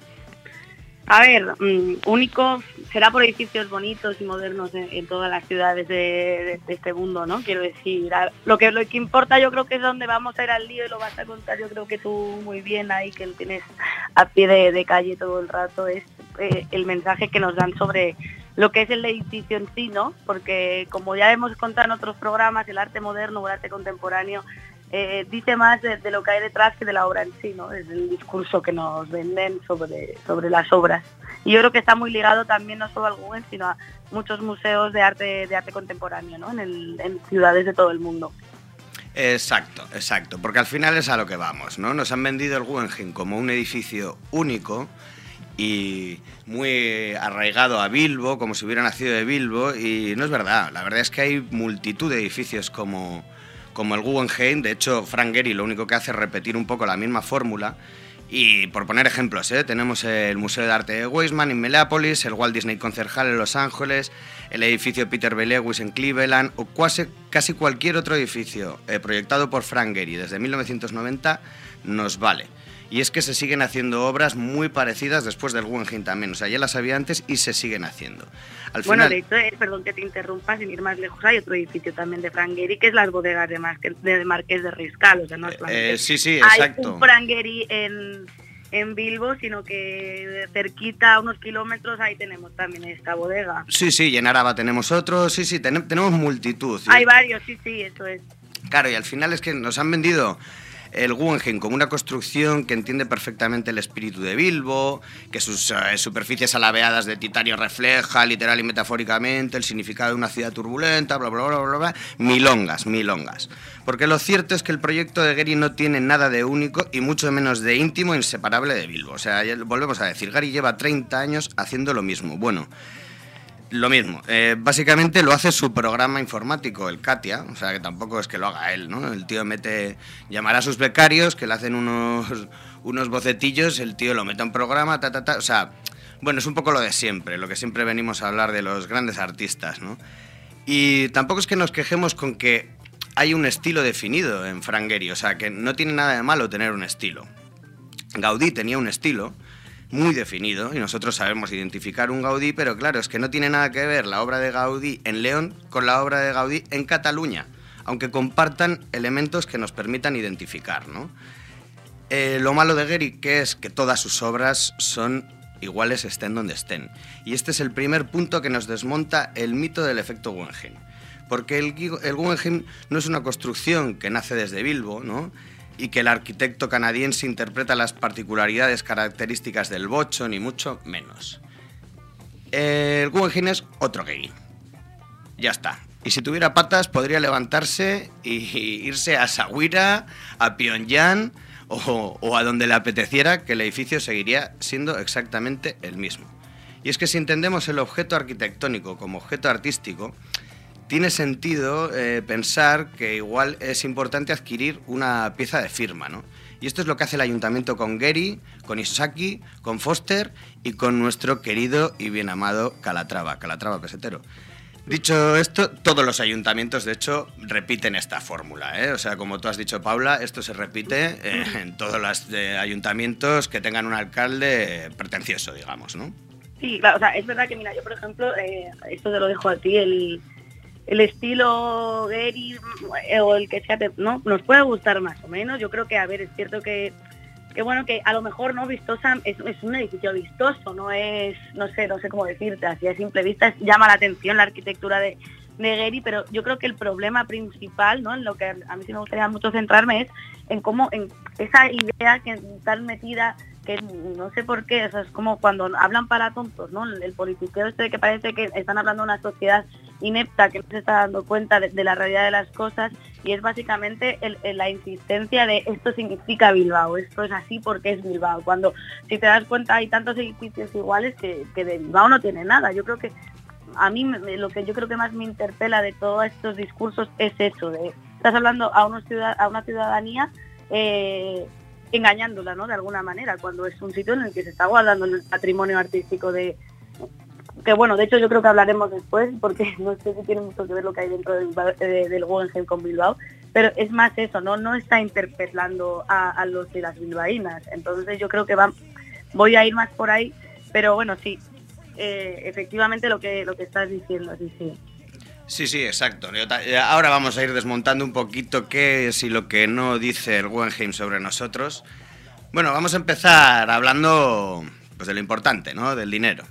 A ver, mm, único será por edificios bonitos y modernos en, todas las ciudades de, este mundo, ¿no? Quiero decir, lo que lo que importa yo creo que es donde vamos a ir al lío y lo vas a contar yo creo que tú muy bien ahí, que lo tienes a pie de, de calle todo el rato, es eh, el mensaje que nos dan sobre lo que es el edificio en sí, ¿no? Porque como ya hemos contado en otros programas, el arte moderno o el arte contemporáneo eh, dice más de, lo que hay detrás que de la obra en sí, ¿no? Es el discurso que nos venden sobre, sobre las obras. Y yo creo que está muy ligado también no solo al Guggenheim, sino a muchos museos de arte, de arte contemporáneo, ¿no? En ciudades de todo el mundo. Exacto, exacto, porque al final es a lo que vamos, ¿no? Nos han vendido el Guggenheim como un edificio único y muy arraigado a Bilbo, como si hubiera nacido de Bilbo, y no es verdad. La verdad es que hay multitud de edificios como, como el Guggenheim. De hecho, Frank Gehry lo único que hace es repetir un poco la misma fórmula. Y por poner ejemplos, ¿eh? tenemos el Museo de Arte de Weisman en Minneapolis, el Walt Disney Concert Hall en Los Ángeles, el edificio Peter B. Lewis en Cleveland o casi, cualquier otro edificio eh, proyectado por Frank Gehry desde 1990 nos vale. Y es que se siguen haciendo obras muy parecidas después del Guggenheim también. O sea, ya las había antes y se siguen haciendo. Al bueno, final, de hecho, eh, perdón que te interrumpa, sin ir más lejos, hay otro edificio también de Frank Gehry, que es las bodegas de, Marqués de Marqués de Riscal, o sea, no es eh, sí, sí, hay exacto. un Frank Gehry en, en Bilbo, sino que cerquita, a unos kilómetros, ahí tenemos también esta bodega. Sí, sí, y en Araba tenemos otro, sí, sí, ten- tenemos multitud. Hay varios, sí, sí, eso es. Claro, y al final es que nos han vendido el Guggenheim como una construcción que entiende perfectamente el espíritu de Bilbo, que sus eh, superficies alabeadas de titanio refleja literal y metafóricamente el significado de una ciudad turbulenta, bla, bla, bla, bla, bla, milongas, milongas. Porque lo cierto es que el proyecto de Gary no tiene nada de único y mucho menos de íntimo e inseparable de Bilbo. O sea, volvemos a decir, Gary lleva 30 años haciendo lo mismo. Bueno, lo mismo. Eh, básicamente lo hace su programa informático, el Katia. O sea, que tampoco es que lo haga él, ¿no? El tío mete... Llamará a sus becarios, que le hacen unos, unos bocetillos, el tío lo mete en programa, ta, ta, ta. O sea, bueno, es un poco lo de siempre, lo que siempre venimos a hablar de los grandes artistas, ¿no? Y tampoco es que nos quejemos con que hay un estilo definido en Frank Gehry. O sea, que no tiene nada de malo tener un estilo. Gaudí tenía un estilo muy definido y nosotros sabemos identificar un Gaudí, pero claro, es que no tiene nada que ver la obra de Gaudí en León con la obra de Gaudí en Cataluña, aunque compartan elementos que nos permitan identificar, ¿no? Eh, lo malo de Gehry que es que todas sus obras son iguales estén donde estén. Y este es el primer punto que nos desmonta el mito del efecto Guggenheim. Porque el, el Guggenheim no es una construcción que nace desde Bilbo, ¿no? Y que el arquitecto canadiense interpreta las particularidades características del bocho, ni mucho menos. El Guggenheim es otro Gehry. Ya está. Y si tuviera patas, podría levantarse y irse a Saguira, a Pyongyang o, o a donde le apeteciera, que el edificio seguiría siendo exactamente el mismo. Y es que si entendemos el objeto arquitectónico como objeto artístico, tiene sentido eh, pensar que igual es importante adquirir una pieza de firma, ¿no? Y esto es lo que hace el ayuntamiento con Gary, con Isaki, con Foster y con nuestro querido y bien amado Calatrava, Calatrava pesetero. Dicho esto, todos los ayuntamientos, de hecho, repiten esta fórmula. ¿eh? O sea, como tú has dicho, Paula, esto se repite eh, en todos los eh, ayuntamientos que tengan un alcalde pretencioso, digamos, ¿no? Sí, claro, o sea, es verdad que, mira, yo por ejemplo, eh, esto te lo dejo a ti, el, el estilo Gary eh, o el que sea, ¿no? Nos puede gustar más o menos. Yo creo que, a ver, es cierto que, que bueno, que a lo mejor, ¿no? Vistosa es, es un edificio vistoso, no es, no sé, no sé cómo decirte, así a simple vista llama la atención la arquitectura de, de Gary, pero yo creo que el problema principal, ¿no? En lo que a mí sí me gustaría mucho centrarme es en cómo, en esa idea que tan metida que no sé por qué, o es como cuando hablan para tontos, ¿no? El politiqueo este que parece que están hablando de una sociedad inepta que no se está dando cuenta de, la realidad de las cosas y es básicamente la insistencia de esto significa Bilbao, esto es así porque es Bilbao, cuando si te das cuenta hay tantos edificios iguales que, de Bilbao no tiene nada, yo creo que a mí lo que yo creo que más me interpela de todos estos discursos es eso, de estás hablando a, unos ciudad- a una ciudadanía eh, engañándola, ¿no? De alguna manera, cuando es un sitio en el que se está guardando el patrimonio artístico de... Que bueno, de hecho yo creo que hablaremos después, porque no sé si tiene mucho que ver lo que hay dentro del, de- del Guggenheim con Bilbao, pero es más eso, ¿no? No está interpelando a, los de las bilbaínas. Entonces yo creo que va, voy a ir más por ahí, pero bueno, sí, eh, efectivamente lo que, lo que estás diciendo, sí, sí. Sí, sí, exacto. Eh, Ahora vamos a ir desmontando un poquito qué es y lo que no dice el Guggenheim sobre nosotros. Bueno, vamos a empezar hablando pues, de lo importante, ¿no? Del dinero.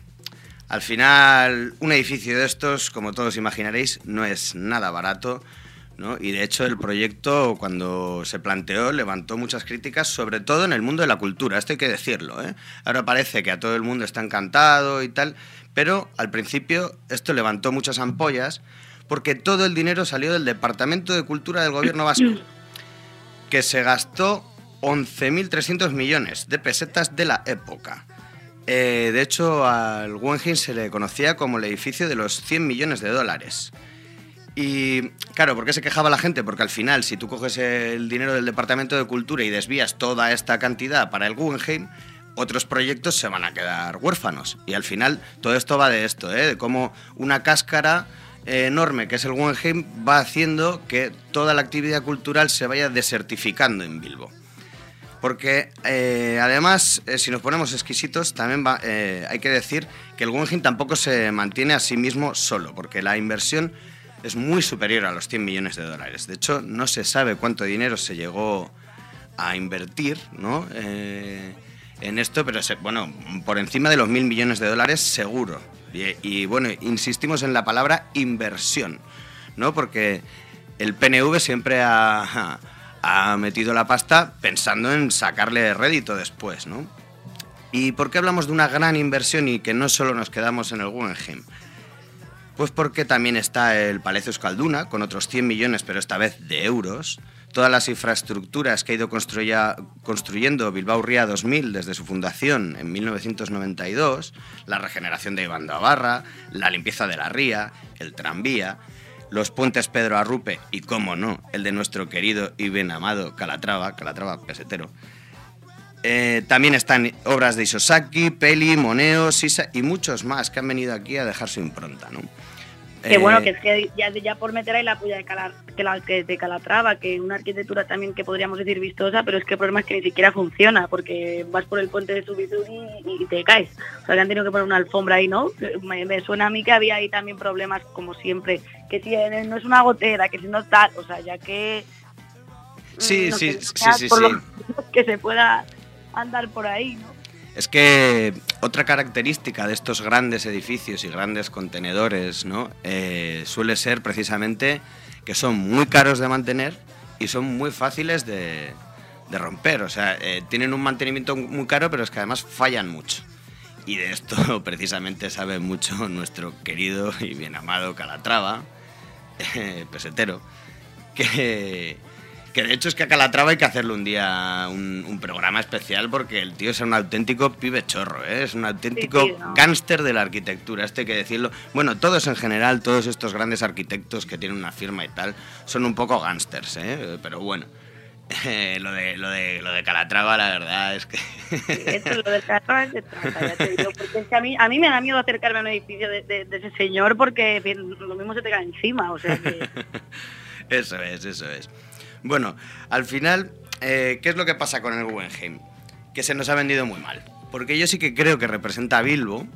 Al final, un edificio de estos, como todos imaginaréis, no es nada barato, ¿no? Y de hecho, el proyecto, cuando se planteó, levantó muchas críticas, sobre todo en el mundo de la cultura, esto hay que decirlo, ¿eh? Ahora parece que a todo el mundo está encantado y tal, pero al principio esto levantó muchas ampollas porque todo el dinero salió del Departamento de Cultura del Gobierno Vasco, que se gastó 11.300 millones de pesetas de la época. Eh, de hecho, al Guggenheim se le conocía como el edificio de los 100 millones de dólares. Y claro, ¿por qué se quejaba la gente? Porque al final, si tú coges el dinero del Departamento de Cultura y desvías toda esta cantidad para el Guggenheim, otros proyectos se van a quedar huérfanos. Y al final, todo esto va de esto, ¿eh? de cómo una cáscara enorme que es el Guggenheim va haciendo que toda la actividad cultural se vaya desertificando en Bilbo. Porque eh, además, eh, si nos ponemos exquisitos, también va- eh, hay que decir que el Guggenheim tampoco se mantiene a sí mismo solo, porque la inversión es muy superior a los 100 millones de dólares. De hecho, no se sabe cuánto dinero se llegó a invertir ¿no? En esto, pero bueno, por encima de los mil millones de dólares seguro. Y, y, bueno, insistimos en la palabra inversión, ¿no? Porque el PNV siempre ha, ha metido la pasta pensando en sacarle rédito después, ¿no? ¿Y por qué hablamos de una gran inversión y que no solo nos quedamos en el Guggenheim? Pues porque también está el Palacio Euskalduna, con otros 100 millones, pero esta vez de euros. Todas las infraestructuras que ha ido construyendo Bilbao Ría 2000 desde su fundación en 1992, la regeneración de Barra, la limpieza de la ría, el tranvía, los puentes Pedro Arrupe y, cómo no, el de nuestro querido y bien amado Calatrava, Calatrava pesetero. Eh, también están obras de Isosaki, Peli, Moneo, Sisa y muchos más que han venido aquí a dejar su impronta, ¿no? Que Eh, bueno, que es que ya, ya por meter ahí la puya de, Cala- que la- que de Calatrava, que una arquitectura también que podríamos decir vistosa, pero es que el problema es que ni siquiera funciona, porque vas por el puente de Subizuri y, y te caes. O sea, que han tenido que poner una alfombra ahí, ¿no? Me, me suena a mí que había ahí también problemas, como siempre, que si no es una gotera, que si no tal, o sea, ya que... mm, Sí, no sí, sí, sí, por sí. lo menos que se pueda andar por ahí, ¿no? Es que otra característica de estos grandes edificios y grandes contenedores ¿no? Eh, suele ser precisamente que son muy caros de mantener y son muy fáciles de, de romper. O sea, eh, tienen un mantenimiento muy caro, pero es que además fallan mucho. Y de esto precisamente sabe mucho nuestro querido y bien amado Calatrava, eh, pesetero, que, que de hecho es que a Calatrava hay que hacerle un día un, un programa especial porque el tío es un auténtico pibe chorro, ¿eh? es un auténtico Sí, sí, ¿no? gángster de la arquitectura, esto hay que decirlo. Bueno, todos en general, todos estos grandes arquitectos que tienen una firma y tal, son un poco gángsters, ¿eh? pero bueno. Eh, lo, de, lo, de, lo de Calatrava, la verdad es que... Esto, lo del Calatrava es de trampa, ya te digo, porque es que a mí, a mí me da miedo acercarme a un edificio de, de- de ese señor porque lo mismo se te cae encima, o sea que... Eso es, eso es. Bueno, al final, eh, ¿qué es lo que pasa con el Guggenheim? Que se nos ha vendido muy mal. Porque yo sí que creo que representa a Bilbo,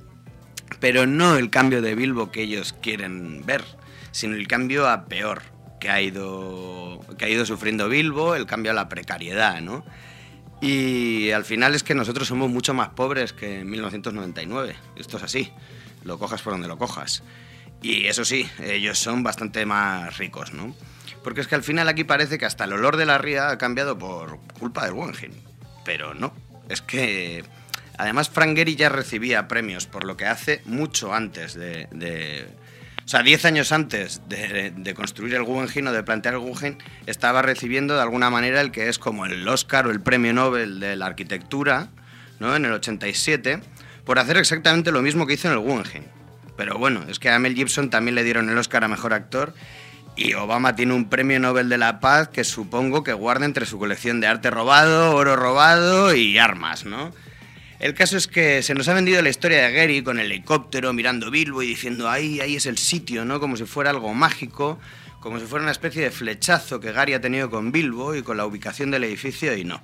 pero no el cambio de Bilbo que ellos quieren ver, sino el cambio a peor que ha ido, que ha ido sufriendo Bilbo, el cambio a la precariedad, ¿no? Y al final es que nosotros somos mucho más pobres que en 1999. Esto es así, lo cojas por donde lo cojas. Y eso sí, ellos son bastante más ricos, ¿no? Porque es que al final aquí parece que hasta el olor de la ría ha cambiado por culpa del Guggenheim. Pero no, es que además Frank ya recibía premios por lo que hace mucho antes de- o sea, 10 años antes de, construir el Guggenheim o de plantear el Guggenheim, estaba recibiendo de alguna manera el que es como el Oscar o el Premio Nobel de la Arquitectura, ¿no? En el 87, por hacer exactamente lo mismo que hizo en el Guggenheim. Pero bueno, es que a Mel Gibson también le dieron el Oscar a Mejor Actor y Obama tiene un premio Nobel de la Paz que supongo que guarda entre su colección de arte robado, oro robado y armas, ¿no? El caso es que se nos ha vendido la historia de Gary con el helicóptero mirando Bilbo y diciendo ahí, ahí es el sitio, ¿no? Como si fuera algo mágico, como si fuera una especie de flechazo que Gary ha tenido con Bilbo y con la ubicación del edificio y no.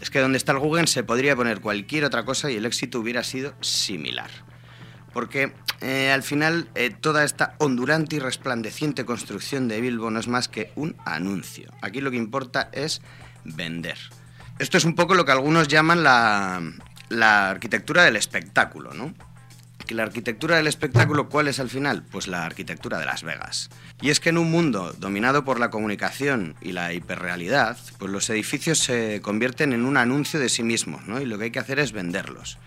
Es que donde está el Guggen se podría poner cualquier otra cosa y el éxito hubiera sido similar. Porque eh, al final eh, toda esta ondulante y resplandeciente construcción de Bilbo no es más que un anuncio. Aquí lo que importa es vender. Esto es un poco lo que algunos llaman la, la arquitectura del espectáculo, ¿no? Que la arquitectura del espectáculo, ¿cuál es al final? Pues la arquitectura de Las Vegas. Y es que en un mundo dominado por la comunicación y la hiperrealidad, pues los edificios se convierten en un anuncio de sí mismos, ¿no? Y lo que hay que hacer es venderlos.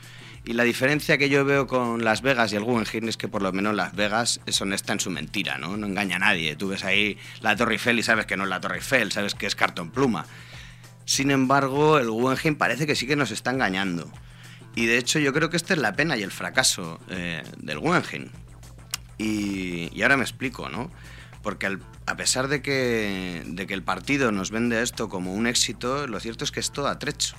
Y la diferencia que yo veo con Las Vegas y el Guggenheim es que por lo menos Las Vegas es honesta en su mentira, ¿no? No engaña a nadie. Tú ves ahí la Torre Eiffel y sabes que no es la Torre Eiffel, sabes que es cartón pluma. Sin embargo, el Guggenheim parece que sí que nos está engañando. Y de hecho yo creo que esta es la pena y el fracaso eh, del Guggenheim. Y, y ahora me explico, ¿no? Porque a pesar de que, de que el partido nos vende esto como un éxito, lo cierto es que es todo atrecho.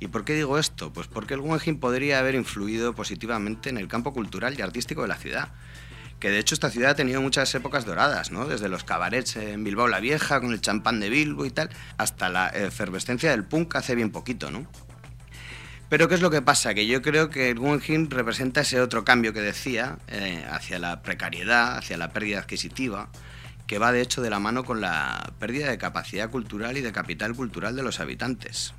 ¿Y por qué digo esto? Pues porque el Guggenheim podría haber influido positivamente en el campo cultural y artístico de la ciudad. Que de hecho esta ciudad ha tenido muchas épocas doradas, ¿no? Desde los cabarets en Bilbao la Vieja, con el champán de Bilbo y tal, hasta la efervescencia del punk hace bien poquito, ¿no? Pero ¿qué es lo que pasa? Que yo creo que el Guggenheim representa ese otro cambio que decía, eh, hacia la precariedad, hacia la pérdida adquisitiva, que va de hecho de la mano con la pérdida de capacidad cultural y de capital cultural de los habitantes.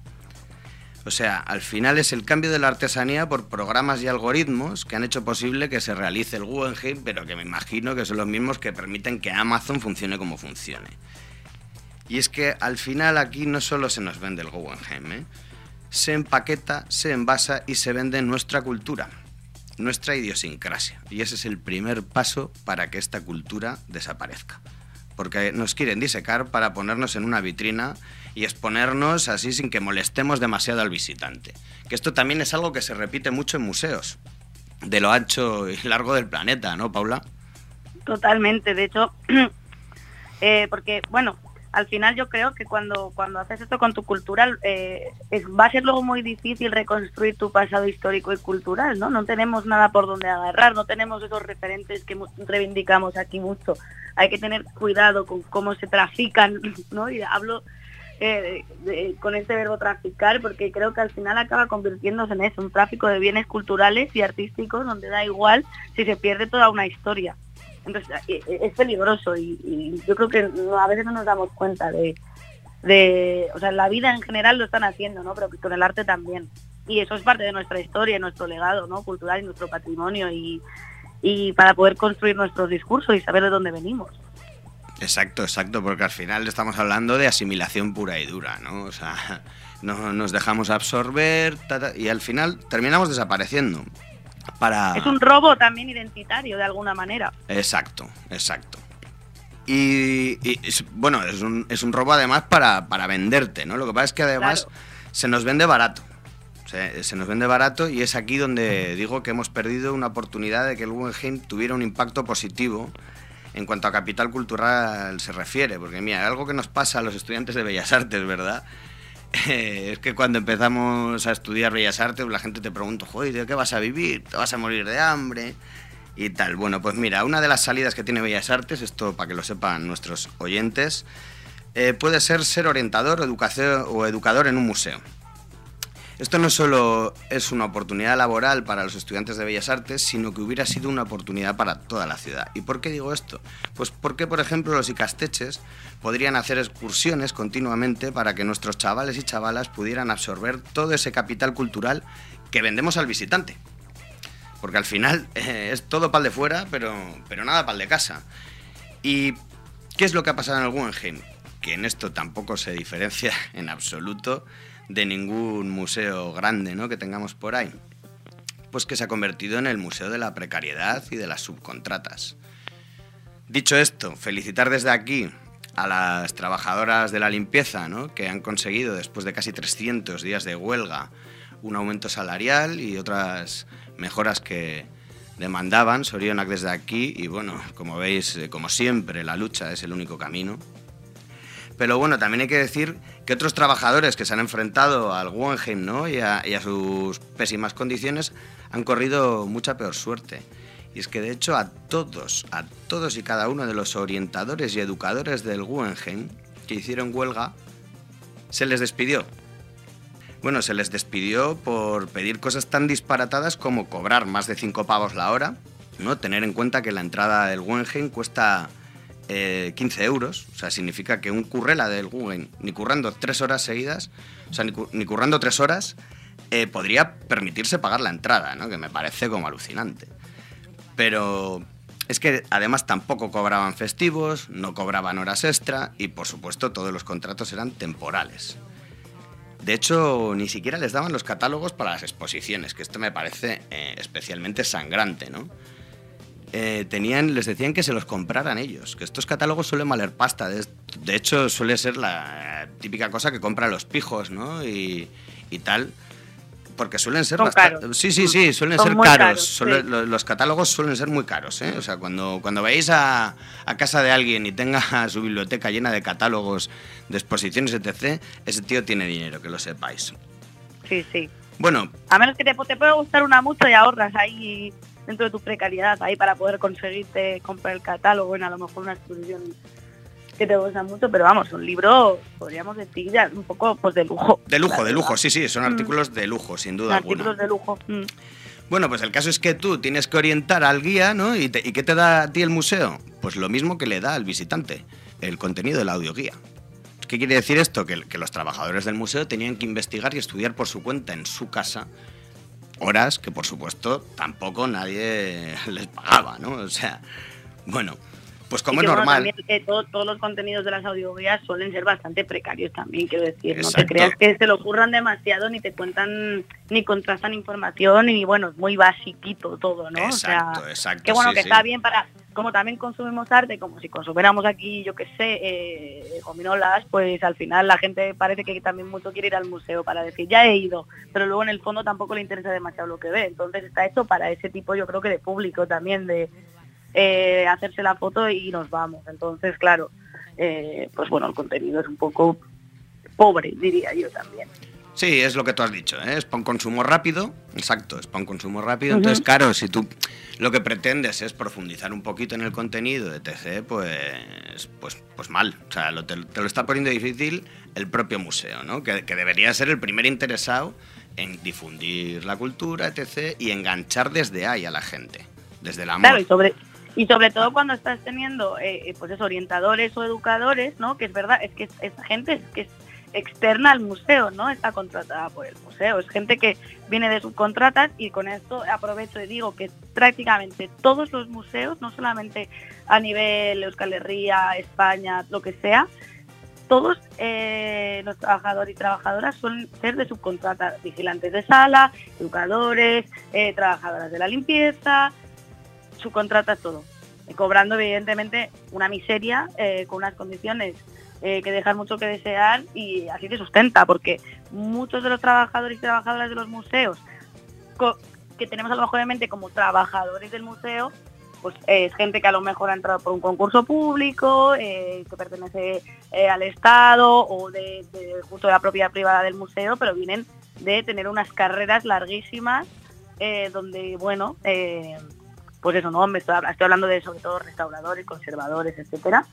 O sea, al final es el cambio de la artesanía por programas y algoritmos que han hecho posible que se realice el Guggenheim, pero que me imagino que son los mismos que permiten que Amazon funcione como funcione. Y es que al final aquí no solo se nos vende el Guggenheim, ¿eh? Se empaqueta, se envasa y se vende nuestra cultura, nuestra idiosincrasia. Y ese es el primer paso para que esta cultura desaparezca. Porque nos quieren disecar para ponernos en una vitrina y exponernos así sin que molestemos demasiado al visitante. Que esto también es algo que se repite mucho en museos, de lo ancho y largo del planeta, ¿no, Paula? Totalmente, de hecho, eh, porque, bueno, al final yo creo que cuando, cuando haces esto con tu cultura, eh, es, va a ser luego muy difícil reconstruir tu pasado histórico y cultural, ¿no? No tenemos nada por donde agarrar, no tenemos esos referentes que reivindicamos aquí mucho. Hay que tener cuidado con cómo se trafican, ¿no? Y hablo eh, con este verbo traficar porque creo que al final acaba convirtiéndose en eso, un tráfico de bienes culturales y artísticos donde da igual si se pierde toda una historia. Entonces eh, eh, es peligroso y, yo creo que a veces no nos damos cuenta de, o sea, la vida en general lo están haciendo, ¿no? Pero con el arte también. Y eso es parte de nuestra historia, nuestro legado, ¿no? Cultural y nuestro patrimonio y, y para poder construir nuestros discursos y saber de dónde venimos. Exacto, exacto, porque al final estamos hablando de asimilación pura y dura, ¿no? O sea, no, nos dejamos absorber y al final terminamos desapareciendo. Para... Es un robo también identitario de alguna manera. Exacto, exacto. Y, y es- bueno, es un, es un robo además para, para venderte, ¿no? Lo que pasa es que además se nos vende barato. Se, se nos vende barato y es aquí donde digo que hemos perdido una oportunidad de que el Guggenheim tuviera un impacto positivo en cuanto a capital cultural se refiere, porque mira, algo que nos pasa a los estudiantes de Bellas Artes, ¿verdad? Es que cuando empezamos a estudiar Bellas Artes, la gente te pregunta, joder, ¿de qué vas a vivir? ¿Te vas a morir de hambre? Y tal. Bueno, pues mira, una de las salidas que tiene Bellas Artes, esto para que lo sepan nuestros oyentes, eh, puede ser ser orientador o, educación, o educador en un museo. Esto no solo es una oportunidad laboral para los estudiantes de Bellas Artes, sino que hubiera sido una oportunidad para toda la ciudad. ¿Y por qué digo esto? Pues porque, por ejemplo, los icasteches podrían hacer excursiones continuamente para que nuestros chavales y chavalas pudieran absorber todo ese capital cultural que vendemos al visitante. Porque al final eh, es todo pal de fuera, pero, pero nada pal de casa. ¿Y qué es lo que ha pasado en el Guggenheim? Que en esto tampoco se diferencia en absoluto de ningún museo grande ¿no? que tengamos por ahí. Pues que se ha convertido en el museo de la precariedad y de las subcontratas. Dicho esto, felicitar desde aquí a las trabajadoras de la limpieza, ¿no? que han conseguido, después de casi 300 días de huelga, un aumento salarial y otras mejoras que demandaban. Sorionak desde aquí y bueno, como veis, eh, como siempre, la lucha es el único camino. Pero bueno, también hay que decir que otros trabajadores que se han enfrentado al Guggenheim ¿no? y, a, y a sus pésimas condiciones han corrido mucha peor suerte. Y es que de hecho a todos, a todos y cada uno de los orientadores y educadores del Guggenheim que hicieron huelga, se les despidió. Bueno, se les despidió por pedir cosas tan disparatadas como cobrar más de 5 pavos la hora, ¿no? Tener en cuenta que la entrada del Guggenheim cuesta eh, 15 euros, o sea, significa que un currela del Guggenheim, ni currando tres horas seguidas, o sea, ni currando tres horas, eh, podría permitirse pagar la entrada, ¿no? Que me parece como alucinante. Pero es que además tampoco cobraban festivos, no cobraban horas extra y por supuesto todos los contratos eran temporales. De hecho, ni siquiera les daban los catálogos para las exposiciones, que esto me parece eh, especialmente sangrante, ¿no? Eh, tenían, les decían que se los compraran ellos, que estos catálogos suelen valer pasta. De, de hecho, suele ser la típica cosa que compran los pijos, ¿no? Y, y tal. Porque suelen ser. Sí, sí, sí, suelen Son ser caros. sí. los catálogos suelen ser muy caros, ¿eh? O sea, cuando, cuando a, a casa de alguien y tenga su biblioteca llena de catálogos, de exposiciones, etc., ese tío tiene dinero, que lo sepáis. Sí, sí. Bueno, A menos que te, te pueda gustar una mucho y ahorras ahí dentro de tu precariedad, ahí para poder conseguirte comprar el catálogo en a lo mejor una exposición que te gusta mucho, pero vamos, un libro, podríamos decir, ya un poco pues de lujo. de lujo, de lujo, sí, sí, son Mm. artículos de lujo, sin duda Artículos alguna. de lujo. mm. Bueno, pues el caso es que tú tienes que orientar al guía, ¿no? ¿Y, te- ¿y qué te da a ti el museo? Pues lo mismo que le da al visitante, el contenido del audioguía. ¿Qué quiere decir esto? Que, que los trabajadores del museo tenían que investigar y estudiar por su cuenta en su casa horas que, por supuesto, tampoco nadie les pagaba, ¿no? O sea, bueno, pues como Y es que, bueno, normal... también, eh, todo- todos los contenidos de las audioguías suelen ser bastante precarios también, quiero decir. No te creas que se lo ocurran demasiado, ni te cuentan, ni contrastan información, y bueno, es muy basiquito todo, ¿no? Exacto, o sea, exacto, que bueno, sí, que sí. está bien para, como también consumimos arte, como si consumiéramos aquí, yo qué sé, eh, gominolas, pues al final la gente parece que también mucho quiere ir al museo para decir, ya he ido, pero luego en el fondo tampoco le interesa demasiado lo que ve. Entonces está hecho para ese tipo, yo creo que de público también, de eh, hacerse la foto y nos vamos. Entonces, claro, eh, pues bueno, el contenido es un poco pobre, diría yo también. Sí, es lo que tú has dicho, ¿eh? es para un consumo rápido, exacto, es para un consumo rápido. Entonces, claro, si tú lo que pretendes es profundizar un poquito en el contenido de TC, pues, pues, pues mal. O sea, lo- te, te lo está poniendo difícil el propio museo, ¿no? Que, que debería ser el primer interesado en difundir la cultura, etc., y enganchar desde ahí a la gente, desde el amor. Claro, y sobre y sobre todo cuando estás teniendo eh, eh, pues eso, orientadores o educadores, ¿no? Que es verdad, es que es- esa gente es que es externa al museo, ¿no? Está contratada por el museo. Es gente que viene de subcontratas y con esto aprovecho y digo que prácticamente todos los museos, no solamente a nivel Euskal Herria, España, lo que sea, todos eh, los trabajadores y trabajadoras suelen ser de subcontrata, vigilantes de sala, educadores, trabajadoras de la limpieza, subcontratas todo, eh, cobrando evidentemente una miseria eh, con unas condiciones eh, que dejan mucho que desear y así se sustenta, porque muchos de los trabajadores y trabajadoras de los museos que tenemos a lo mejor en mente como trabajadores del museo pues es gente que a lo mejor ha entrado por un concurso público, que pertenece al Estado o de, justo de la propiedad privada del museo, pero vienen de tener unas carreras larguísimas donde, bueno, pues eso, ¿no? Me estoy, habla- estoy hablando de sobre todo restauradores, conservadores, etcétera.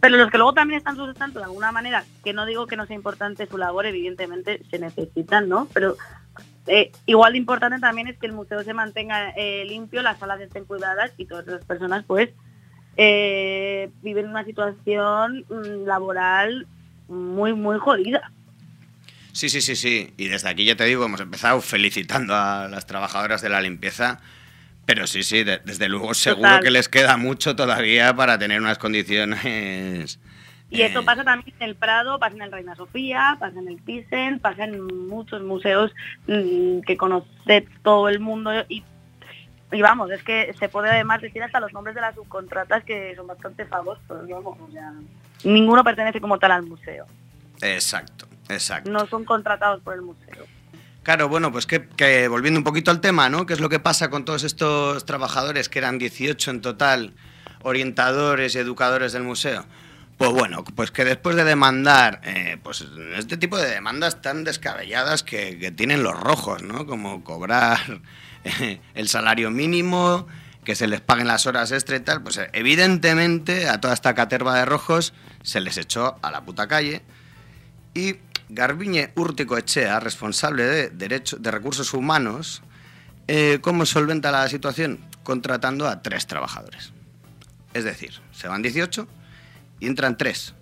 Pero los que luego también están sustentando de alguna manera, que no digo que no sea importante su labor, evidentemente se necesitan, ¿no? Pero eh, igual de importante también es que el museo se mantenga eh, limpio, las salas estén cuidadas y todas esas personas pues eh, viven una situación mm, laboral muy, muy jodida. Sí, sí, sí, sí. Y desde aquí ya te digo, hemos empezado felicitando a las trabajadoras de la limpieza. Pero sí, sí, de- desde luego seguro Total. que les queda mucho todavía para tener unas condiciones. Y eso pasa también en el Prado, pasa en el Reina Sofía, pasa en el Thyssen, pasa en muchos museos mm, que conoce todo el mundo y, y vamos, es que se puede además decir hasta los nombres de las subcontratas que son bastante famosos, vamos, o sea, ninguno pertenece como tal al museo, Exacto, exacto. no son contratados por el museo. Claro, bueno, pues que, que volviendo un poquito al tema, ¿no? ¿Qué es lo que pasa con todos estos trabajadores, que eran 18 en total, orientadores y educadores del museo? Pues bueno, pues que después de demandar, eh, pues este tipo de demandas tan descabelladas que, tienen los rojos, ¿no? Como cobrar eh, el salario mínimo, que se les paguen las horas extra y tal, pues evidentemente a toda esta caterva de rojos se les echó a la puta calle y Garbiñe Úrtico Echea, responsable de, derecho, de recursos humanos, eh, ¿cómo solventa la situación? Contratando a tres trabajadores. Es decir, se van 18 y entran tres.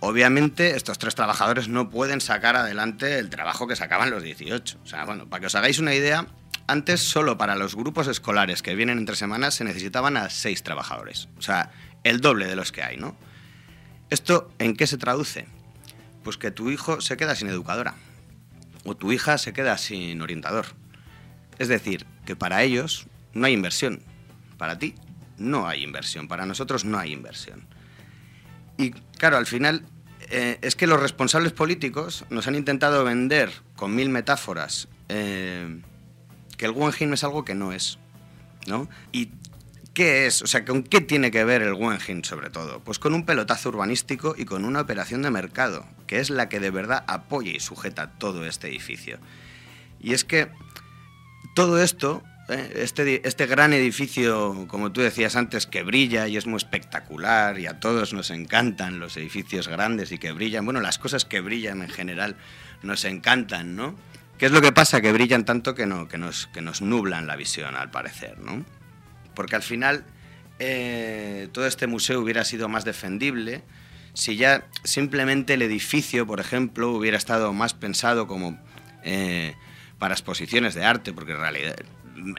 Obviamente, estos tres trabajadores no pueden sacar adelante el trabajo que sacaban los 18. O sea, bueno, para que os hagáis una idea, antes solo para los grupos escolares que vienen entre semanas se necesitaban a seis trabajadores. O sea, el doble de los que hay, ¿no? ¿Esto en qué se traduce? Pues que tu hijo se queda sin educadora o tu hija se queda sin orientador. Es decir, que para ellos no hay inversión. Para ti no hay inversión. Para nosotros no hay inversión. Y claro, al final eh, es que los responsables políticos nos han intentado vender con mil metáforas eh, que el Guggenheim es algo que no es. ¿No? Y ¿Qué es? O sea, ¿con qué tiene que ver el Guggenheim sobre todo? Pues con un pelotazo urbanístico y con una operación de mercado, que es la que de verdad apoya y sujeta todo este edificio. Y es que todo esto, eh, este, este gran edificio, como tú decías antes, que brilla y es muy espectacular y a todos nos encantan los edificios grandes y que brillan, bueno, las cosas que brillan en general nos encantan, ¿no? ¿Qué es lo que pasa? Que brillan tanto que, no, que, nos, que nos nublan la visión, al parecer, ¿no? Porque al final eh, todo este museo hubiera sido más defendible si ya simplemente el edificio, por ejemplo, hubiera estado más pensado como eh, para exposiciones de arte, porque en realidad,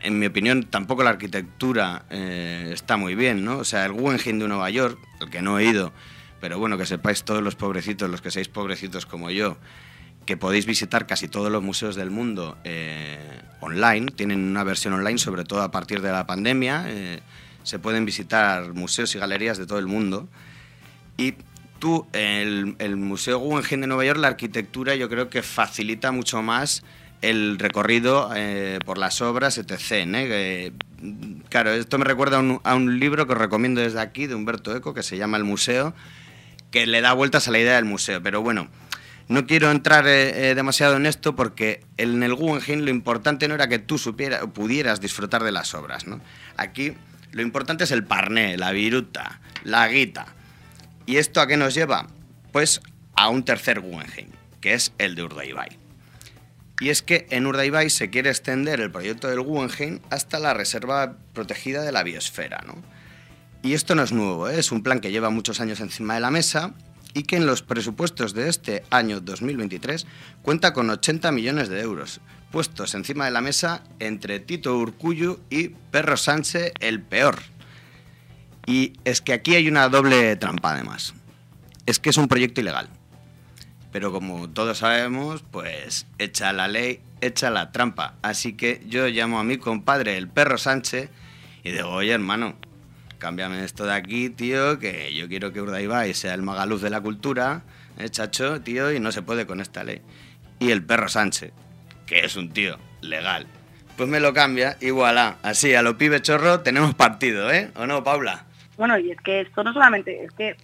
en mi opinión, tampoco la arquitectura eh, está muy bien, ¿no? O sea, el Guggenheim de Nueva York, el que no he ido, pero bueno, que sepáis todos los pobrecitos, los que seáis pobrecitos como yo, que podéis visitar casi todos los museos del mundo eh, online. Tienen una versión online, sobre todo a partir de la pandemia. Eh, se pueden visitar museos y galerías de todo el mundo. Y tú, el, el Museo Guggenheim de Nueva York, la arquitectura yo creo que facilita mucho más el recorrido eh, por las obras, etc. mm, claro, esto me recuerda a un, a un libro que os recomiendo desde aquí, de Humberto Eco, que se llama El Museo, que le da vueltas a la idea del museo. Pero bueno, no quiero entrar eh, eh, demasiado en esto porque en el Guggenheim lo importante no era que tú supieras pudieras disfrutar de las obras. ¿no? Aquí lo importante es el parné, la viruta, la guita. ¿Y esto a qué nos lleva? Pues a un tercer Guggenheim, que es el de Urdaibai. Y es que en Urdaibai se quiere extender el proyecto del Guggenheim hasta la reserva protegida de la biosfera. ¿no? Y esto no es nuevo, ¿eh? es un plan que lleva muchos años encima de la mesa y que en los presupuestos de este año 2023 cuenta con 80 millones de euros, puestos encima de la mesa entre Tito Urcuyu y Perro Sánchez el peor. Y es que aquí hay una doble trampa además. Es que es un proyecto ilegal. Pero como todos sabemos, pues echa la ley, echa la trampa. Así que yo llamo a mi compadre el Perro Sánchez y digo, oye hermano, cámbiame esto de aquí, tío, que yo quiero que Urdaibai sea el magaluz de la cultura, ¿eh, chacho, tío, y no se puede con esta ley. Y el perro Sánchez, que es un tío legal, Pues me lo cambia y voilà. Así, a lo pibe chorro tenemos partido, ¿eh? ¿O no, Paula? Bueno, y es que esto no solamente, es que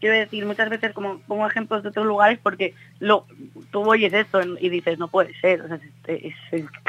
quiero decir, muchas veces como pongo ejemplos de otros lugares porque lo, tú oyes esto y dices, no puede ser, o sea,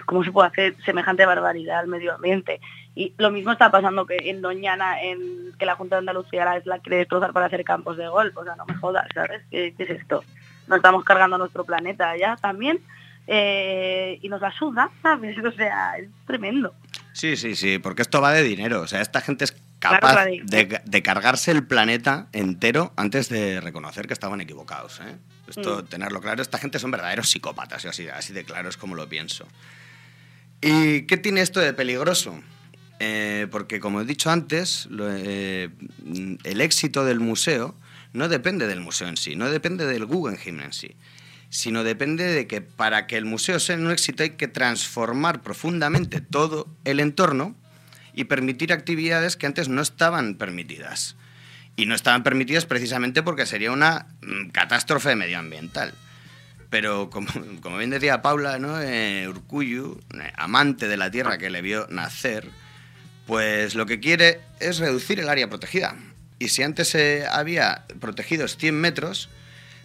¿cómo se puede hacer semejante barbaridad al medio ambiente? Y lo mismo está pasando que en Doñana, en que la Junta de Andalucía la, la quiere destrozar para hacer campos de golf, o sea, no me jodas, ¿sabes? ¿Qué, qué es esto? Nos estamos cargando nuestro planeta ya también eh, y nos la suda, ¿sabes? O sea, es tremendo. Sí, sí, sí, porque esto va de dinero. O sea, esta gente es capaz claro. de, de cargarse el planeta entero antes de reconocer que estaban equivocados. ¿eh? Esto, Mm. tenerlo claro, esta gente son verdaderos psicópatas, así, así de claro es como lo pienso. ¿Y qué tiene esto de peligroso? Eh, porque, como he dicho antes, lo- eh, el éxito del museo no depende del museo en sí, no depende del Guggenheim en sí, sino depende de que para que el museo sea un éxito hay que transformar profundamente todo el entorno y permitir actividades que antes no estaban permitidas. Y no estaban permitidas precisamente porque sería una mm, catástrofe medioambiental. Pero como, como bien decía Paula, ¿no? Eh, Urcuyu, eh, amante de la tierra que le vio nacer, pues lo que quiere es reducir el área protegida. Y si antes se había protegidos 100 metros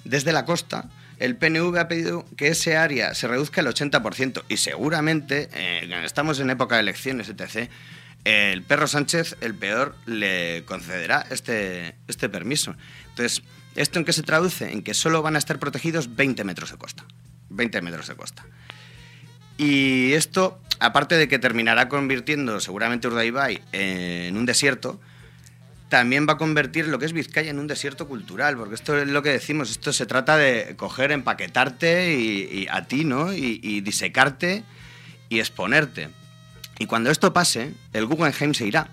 desde la costa, el PNV ha pedido que ese área se reduzca el 80%. Y seguramente, eh, estamos en época de elecciones, etc., el perro Sánchez, el peor, le concederá este, este permiso. Entonces, ¿esto en qué se traduce? En que solo van a estar protegidos 20 metros de costa. 20 metros de costa. Y esto, aparte de que terminará convirtiendo seguramente Urdaibai en un desierto, también va a convertir lo que es Vizcaya en un desierto cultural, porque esto es lo que decimos, esto se trata de coger, empaquetarte y, y a ti, ¿no? Y, y disecarte y exponerte. Y cuando esto pase, el Guggenheim se irá,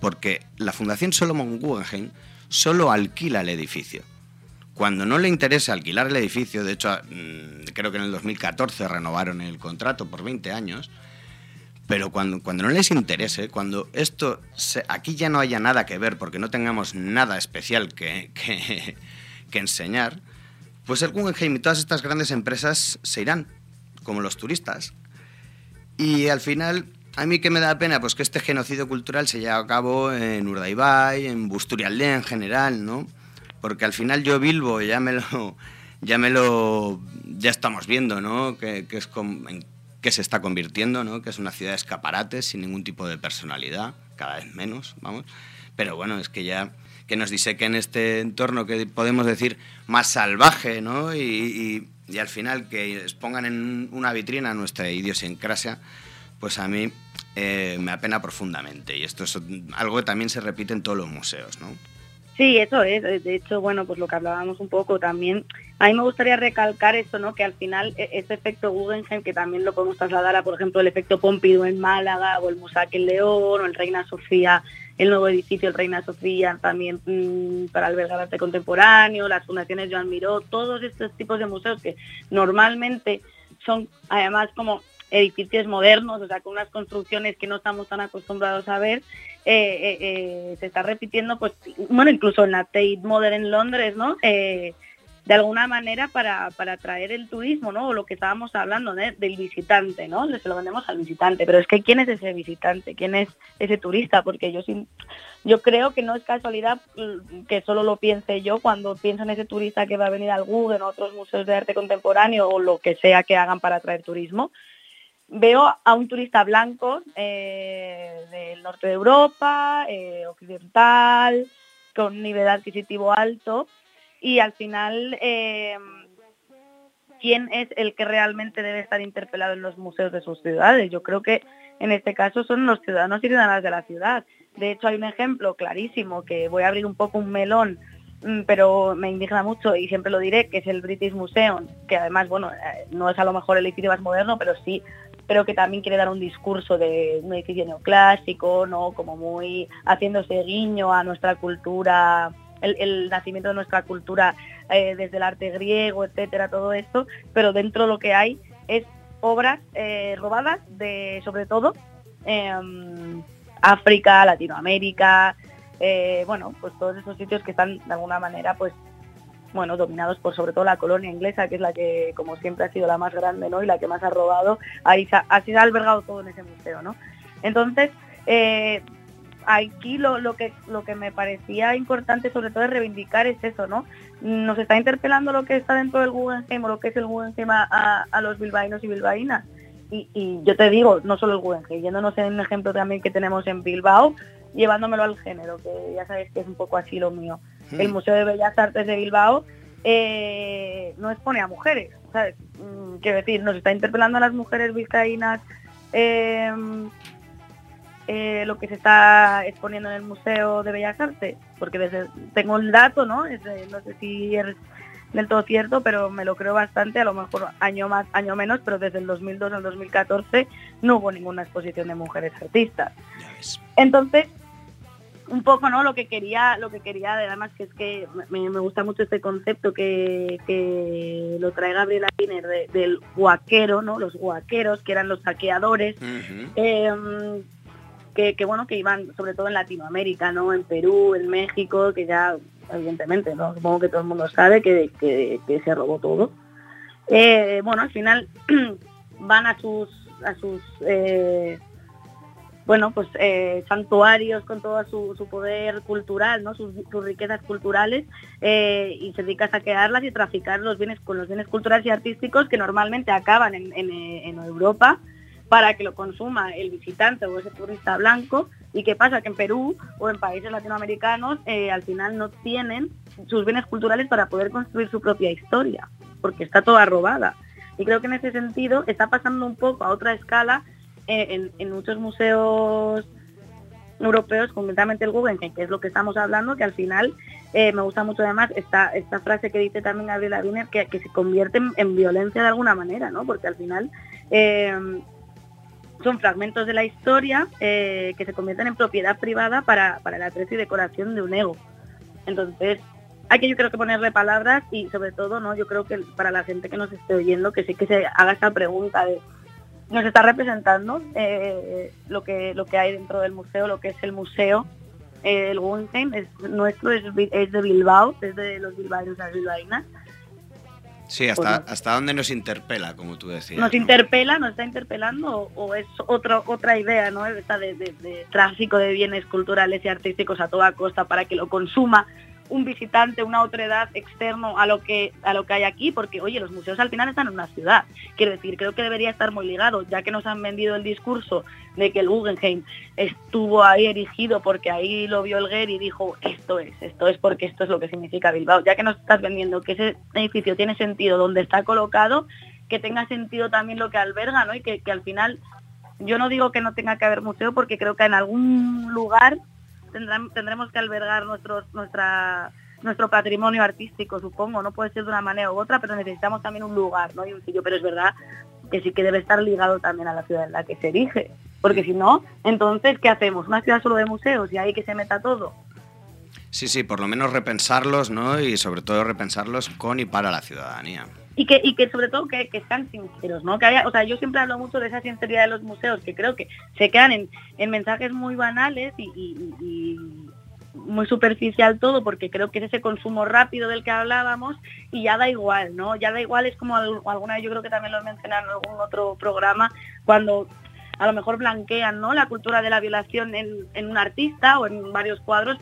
porque la Fundación Solomon Guggenheim solo alquila el edificio. Cuando no le interesa alquilar el edificio, de hecho, mm, creo que en el 2014 renovaron el contrato por 20 años, pero cuando, cuando no les interese, cuando esto se- aquí ya no haya nada que ver, porque no tengamos nada especial que, que, que enseñar, pues el Guggenheim y todas estas grandes empresas se irán, como los turistas. Y al final, a mí que me da pena, pues que este genocidio cultural se lleve a cabo en Urdaibai, en Busturialdea en general, ¿no? Porque al final yo Bilbo ya me lo, ya me lo, ya estamos viendo, ¿no? Que, que es com- en qué se está convirtiendo, ¿no? Que es una ciudad de escaparates sin ningún tipo de personalidad, cada vez menos, vamos. Pero bueno, es que ya que nos disequen este entorno que podemos decir más salvaje, ¿no? Y, y- y al final que expongan en una vitrina nuestra idiosincrasia, pues a mí eh, me apena profundamente. Y esto es algo que también se repite en todos los museos, ¿no? Sí, eso es. De hecho, bueno, pues lo que hablábamos un poco también. A mí me gustaría recalcar eso, ¿no? Que al final e- ese efecto Guggenheim, que también lo podemos trasladar a, por ejemplo, el efecto Pompidou en Málaga, o el Musac en León, o el Reina Sofía, el nuevo edificio, el Reina Sofía, también mm, para albergar arte contemporáneo, las fundaciones Joan Miró, todos estos tipos de museos que normalmente son además como edificios modernos, o sea, con unas construcciones que no estamos tan acostumbrados a ver, eh, eh, eh, se está repitiendo, pues, bueno, incluso en la Tate Modern en Londres, ¿no? De alguna manera para, para atraer el turismo, ¿no? O lo que estábamos hablando del visitante, ¿no? Se lo vendemos al visitante, pero es que ¿quién es ese visitante? ¿Quién es ese turista? Porque yo sin- yo creo que no es casualidad mm, que solo lo piense yo cuando pienso en ese turista que va a venir al Google a otros museos de arte contemporáneo o lo que sea que hagan para atraer turismo. Veo a un turista blanco eh, del norte de Europa, eh, occidental, con nivel adquisitivo alto y al final eh, quién es el que realmente debe estar interpelado en los museos de sus ciudades. Yo creo que en este caso son los ciudadanos y ciudadanas de la ciudad. De hecho hay un ejemplo clarísimo que voy a abrir un poco un melón, mm, pero me indigna mucho y siempre lo diré, que es el British Museum, que además, bueno, eh, no es a lo mejor el edificio más moderno, pero sí creo que también quiere dar un discurso de un edificio neoclásico, ¿no? Como muy haciéndose guiño a nuestra cultura, el, nacimiento de nuestra cultura eh, desde el arte griego, etcétera, todo esto, pero dentro lo que hay es obras eh, robadas de, sobre todo, em, África, Latinoamérica, eh, bueno, pues todos esos sitios que están de alguna manera pues bueno, dominados por sobre todo la colonia inglesa, que es la que, como siempre, ha sido la más grande, ¿no? Y la que más ha robado, ahí se ha, así se albergado todo en ese museo, ¿no? Entonces, aquí lo, lo que lo que me parecía importante sobre todo es reivindicar es eso, ¿no? Nos está interpelando lo que está dentro del Guggenheim o lo que es el Guggenheim a, a- los bilbaínos y bilbaínas. Y, y yo te digo, no solo el Guggenheim, yéndonos en un ejemplo también que tenemos en Bilbao, llevándomelo al género, que ya sabéis que es un poco así lo mío. El Museo de Bellas Artes de Bilbao eh, no expone a mujeres, ¿sabes? Mm, quiero decir, nos está interpelando a las mujeres vizcaínas eh, eh, lo que se está exponiendo en el Museo de Bellas Artes, porque desde, tengo el dato, ¿no? No sé si es del todo cierto, pero me lo creo bastante, a lo mejor año más, año menos, pero desde el 2002 al 2014 no hubo ninguna exposición de mujeres artistas. Entonces, un poco no lo que quería lo que quería además que es que me, me gusta mucho este concepto que, que lo trae Gabriela Wiener de- del guaquero no los guaqueros que eran los saqueadores. Eh, que, bueno que iban sobre todo en Latinoamérica no en Perú en México que ya evidentemente no supongo que todo el mundo sabe que, que- se robó todo. Eh, bueno al final van a sus a sus eh, bueno, pues eh, santuarios con todo su, su poder cultural, ¿no? sus, sus riquezas culturales, y se dedica a saquearlas y traficar los bienes con los bienes culturales y artísticos que normalmente acaban en, en Europa para que lo consuma el visitante o ese turista blanco. ¿Y qué pasa? Que en Perú o en países latinoamericanos eh, al final no tienen sus bienes culturales para poder construir su propia historia, porque está toda robada. Y creo que en ese sentido está pasando un poco a otra escala eh, en, muchos museos europeos, concretamente el Guggenheim, que es lo que estamos hablando, que al final eh, me gusta mucho además esta, esta frase que dice también Gabriela Wiener, que, que se convierte en, en violencia de alguna manera, ¿no? Porque al final son fragmentos de la historia eh, que se convierten en propiedad privada para, para el aprecio y decoración de un ego. Entonces, hay que yo creo que ponerle palabras y sobre todo, ¿no? Yo creo que para la gente que nos esté oyendo, que sí que se haga esta pregunta de nos está representando eh, lo que lo que hay dentro del museo, lo que es el museo. Eh, el Guggenheim es nuestro, es, de Bilbao, es de los bilbaínos las bilbaínas. Sí, hasta, hasta dónde nos interpela, como tú decías. Nos ¿no? interpela, nos está interpelando o, o es otro, otra idea, ¿no? Esta de, de- de tráfico de bienes culturales y artísticos a toda costa para que lo consuma un visitante, una otra edad externo a lo que a lo que hay aquí, porque oye, los museos al final están en una ciudad. Quiero decir, creo que debería estar muy ligado, ya que nos han vendido el discurso de que el Guggenheim estuvo ahí erigido porque ahí lo vio el Guer y dijo, esto es, esto es porque esto es lo que significa Bilbao. Ya que nos estás vendiendo que ese edificio tiene sentido donde está colocado, que tenga sentido también lo que alberga, ¿no? Y que, que al final, yo no digo que no tenga que haber museo porque creo que en algún lugar tendremos que albergar nuestros, nuestra, nuestro patrimonio artístico, supongo, no puede ser de una manera u otra, pero necesitamos también un lugar, ¿no? Y un sitio, pero es verdad que sí que debe estar ligado también a la ciudad en la que se erige, porque si no, entonces, ¿qué hacemos? ¿Una ciudad solo de museos y ahí que se meta todo? Sí, sí, por lo menos repensarlos, ¿no? Y sobre todo repensarlos con y para la ciudadanía. y que, y que sobre todo que, que sean sinceros, ¿no? Que haya, o sea, yo siempre hablo mucho de esa sinceridad de los museos, que creo que se quedan en, en mensajes muy banales y, muy superficial todo, porque creo que es ese consumo rápido del que hablábamos y ya da igual, ¿no? Ya da igual, es como al- alguna, yo creo que también lo he mencionado en algún otro programa, cuando a lo mejor blanquean, ¿no? La cultura de la violación en un artista o en varios cuadros,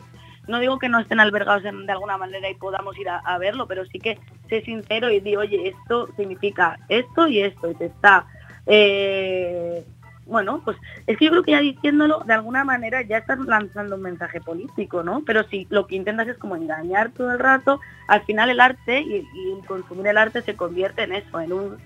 no digo que no estén albergados de alguna manera y podamos ir a, verlo, pero sí que sé sincero y di, oye, esto significa esto y esto, y te está... eh, bueno, pues es que yo creo que ya diciéndolo, de alguna manera ya estás lanzando un mensaje político, ¿no? Pero si lo que intentas es como engañar todo el rato, al final el arte y, y el consumir el arte se convierte en eso, en un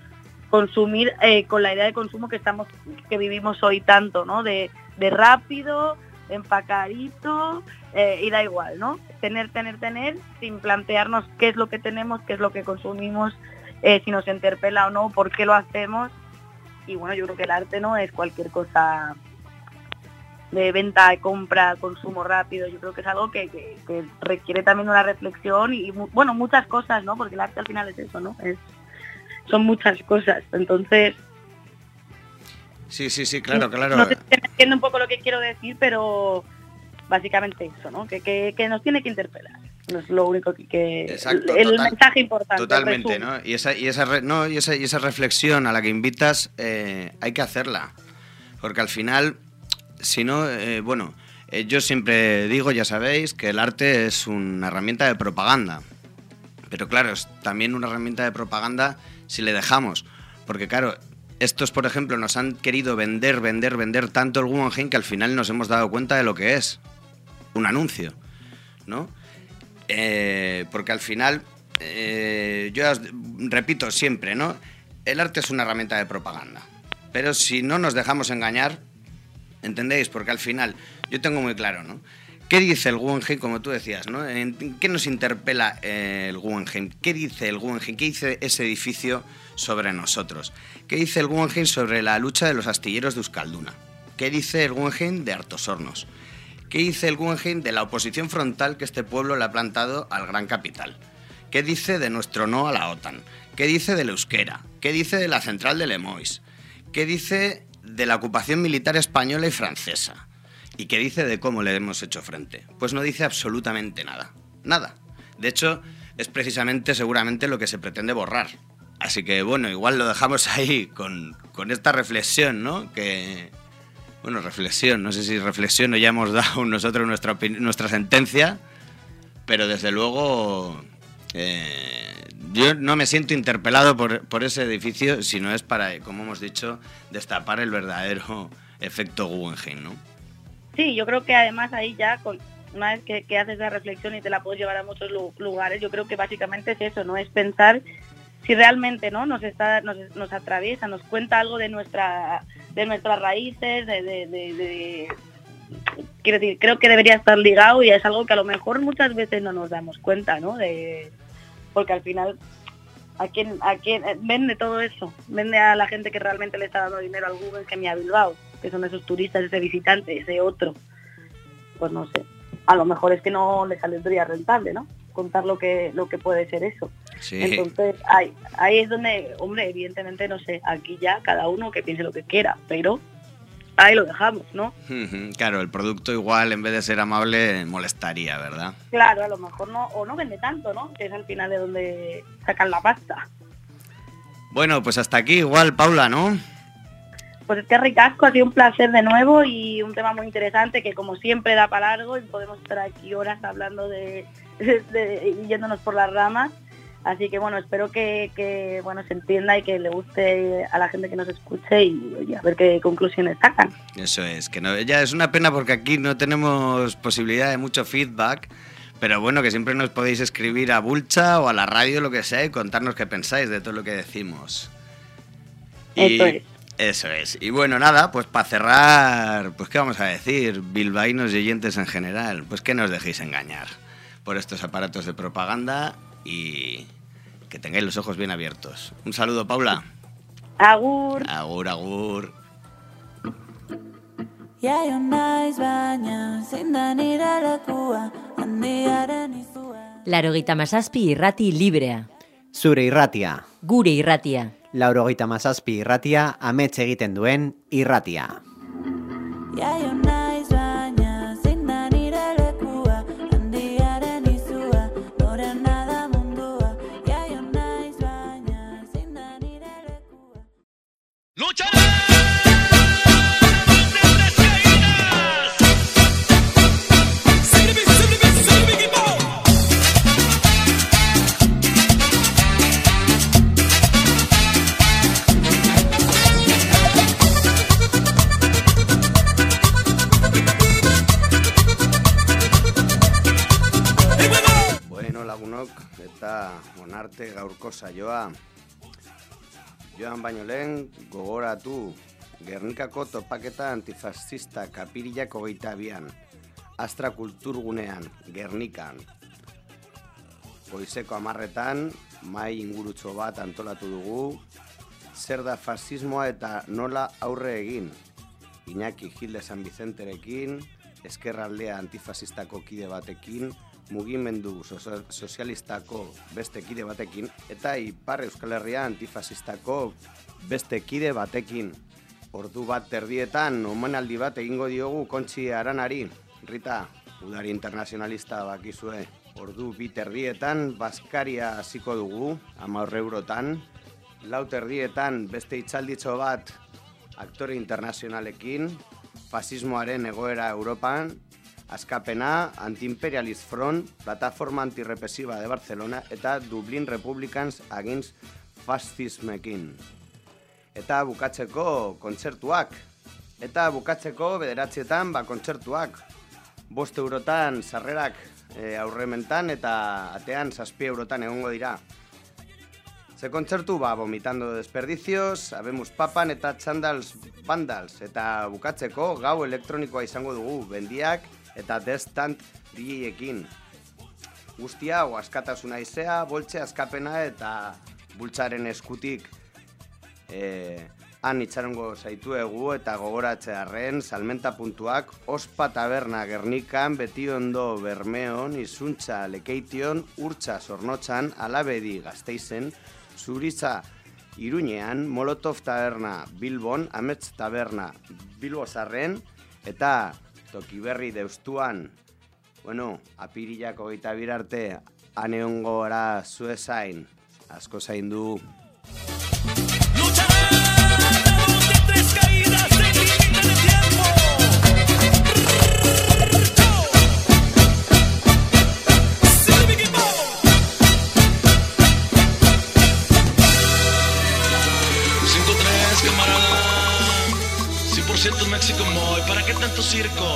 consumir eh, con la idea de consumo que estamos que vivimos hoy tanto, ¿no? De, de rápido, empacadito eh, y da igual, ¿no? Tener, tener, tener, sin plantearnos qué es lo que tenemos, qué es lo que consumimos, eh, si nos interpela o no, por qué lo hacemos. Y bueno, yo creo que el arte no es cualquier cosa de venta, compra, consumo rápido. Yo creo que es algo que, que- que requiere también una reflexión y, bueno, muchas cosas, ¿no? Porque el arte al final es eso, ¿no? Es, son muchas cosas. Entonces, Sí, sí, sí, claro, claro. no sé si me entiende un poco lo que quiero decir, pero básicamente eso, ¿no? Que, que, que nos tiene que interpelar. No es lo único que... que- Exacto, el total- mensaje importante. Totalmente. ¿no? Y esa, y esa, no, y esa, y esa reflexión a la que invitas eh, hay que hacerla. Porque al final, si no, eh, bueno, eh, yo siempre digo, ya sabéis, que el arte es una herramienta de propaganda. Pero claro, es también una herramienta de propaganda si le dejamos. Porque claro, estos, por ejemplo, nos han querido vender, vender, vender tanto el Guggenheim que al final nos hemos dado cuenta de lo que es. Un anuncio, ¿no? Eh, porque al final, eh, yo repito siempre, ¿no? El arte es una herramienta de propaganda. Pero si no nos dejamos engañar, ¿entendéis? Porque al final, yo tengo muy claro, ¿no? ¿Qué dice el Guggenheim, como tú decías, ¿no? ¿En qué nos interpela eh, el Guggenheim? ¿Qué dice el Guggenheim? ¿Qué dice ese edificio sobre nosotros? ¿Qué dice el Guggenheim sobre la lucha de los astilleros de Euskalduna? ¿Qué dice el Guggenheim de Hartos Hornos? ¿Qué dice el Guggenheim de la oposición frontal que este pueblo le ha plantado al gran capital? ¿Qué dice de nuestro no a la OTAN? ¿Qué dice del euskera? ¿Qué dice de la central de Lemois? ¿Qué dice de la ocupación militar española y francesa? ¿Y qué dice de cómo le hemos hecho frente? Pues no dice absolutamente nada. Nada. De hecho, es precisamente seguramente lo que se pretende borrar. Así que bueno, igual lo dejamos ahí con, con esta reflexión, ¿no? Que, bueno, reflexión, no sé si reflexión o ya hemos dado nosotros nuestra, nuestra sentencia, pero desde luego eh, yo no me siento interpelado por, por ese edificio, sino es para, como hemos dicho, destapar el verdadero efecto Guggenheim, ¿no? Sí, yo creo que además ahí ya, con, una vez que, que haces la reflexión y te la puedes llevar a muchos lu- lugares, yo creo que básicamente es eso, ¿no? Es pensar si realmente no nos está nos, nos atraviesa, nos cuenta algo de nuestra de nuestras raíces, de, quiero decir, creo que debería estar ligado y es algo que a lo mejor muchas veces no nos damos cuenta, ¿no? De porque al final a quién a quién vende todo eso, vende a la gente que realmente le está dando dinero al Google que me a Bilbao, que son esos turistas, ese visitante, ese otro. Pues no sé. A lo mejor es que no le saldría rentable, ¿no? Contar lo que lo que puede ser eso. Sí. Entonces, ahí, ahí es donde, hombre, evidentemente, no sé, aquí ya cada uno que piense lo que quiera, pero ahí lo dejamos, ¿no? Claro, el producto igual en vez de ser amable molestaría, ¿verdad? Claro, a lo mejor no, o no vende tanto, ¿no? Que es al final de donde sacan la pasta. Bueno, pues hasta aquí igual, Paula, ¿no? Pues es que ricasco, ha sido un placer de nuevo y un tema muy interesante que como siempre da para largo y podemos estar aquí horas hablando de, yéndonos por las ramas. Así que bueno, espero que, que, bueno se entienda y que le guste a la gente que nos escuche y, oye, a ver qué conclusiones sacan. Eso es, que no, ya es una pena porque aquí no tenemos posibilidad de mucho feedback, pero bueno, que siempre nos podéis escribir a Bulcha o a la radio, lo que sea, y contarnos qué pensáis de todo lo que decimos. Eso es. Eso es. Y bueno, nada, pues para cerrar, pues qué vamos a decir, bilbaínos y oyentes en general, pues que no os dejéis engañar por estos aparatos de propaganda y que tengáis los ojos bien abiertos. Un saludo, Paula. Agur. Agur, agur. Larogeita mazazpi irrati librea. Zure irratia. Gure irratia. Laurogeita mazazpi irratia amets egiten duen irratia. Eta onarte gaurko saioa. Joan baino lehen, gogoratu, Gernikako topaketa antifascista kapirilak hogeita bian, Astra kulturgunean, Gernikan. Goizeko amarretan, mai ingurutxo bat antolatu dugu, zer da fasismoa eta nola aurre egin. Iñaki Gilde San Vicenterekin, Eskerraldea antifasistako kide batekin, mugimendu sozialistako beste kide batekin, eta Ipar Euskal Herria antifasistako beste kide batekin. Ordu bat terdietan, omenaldi bat egingo diogu kontxi aranari. Rita, udari internazionalista bakizue, ordu bi terdietan Baskaria hasiko dugu, amaur eurotan. Lau terdietan beste itzalditxo bat aktore internazionalekin, fasismoaren egoera Europan, askapena, Antiimperialist Front, Plataforma Antirrepresiva de Barcelona eta Dublin Republicans Against Fascismekin. Eta bukatzeko kontzertuak. Eta bukatzeko bederatzietan ba kontzertuak. Bost eurotan sarrerak e, aurrementan eta atean zazpi eurotan egongo dira. Ze kontzertu ba vomitando desperdicios, habemos papan eta txandals bandals. Eta bukatzeko gau elektronikoa izango dugu, bendiak eta destant DJekin. Guztia, askatasuna izea, boltxe askapena eta bultzaren eskutik eh, han itxarongo zaituegu eta gogoratzearen salmenta puntuak ospa taberna gernikan beti ondo bermeon izuntza lekeition urtsa zornotxan alabedi gazteizen zuritza Iruñean, Molotov taberna Bilbon, Amets taberna Bilbo zarren eta tokiberri deustuan Bueno, apirilak hogeita birarte, aneongo gara zuezain, asko zain du. Circo?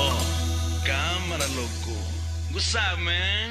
Cámara, loco. What's up, man?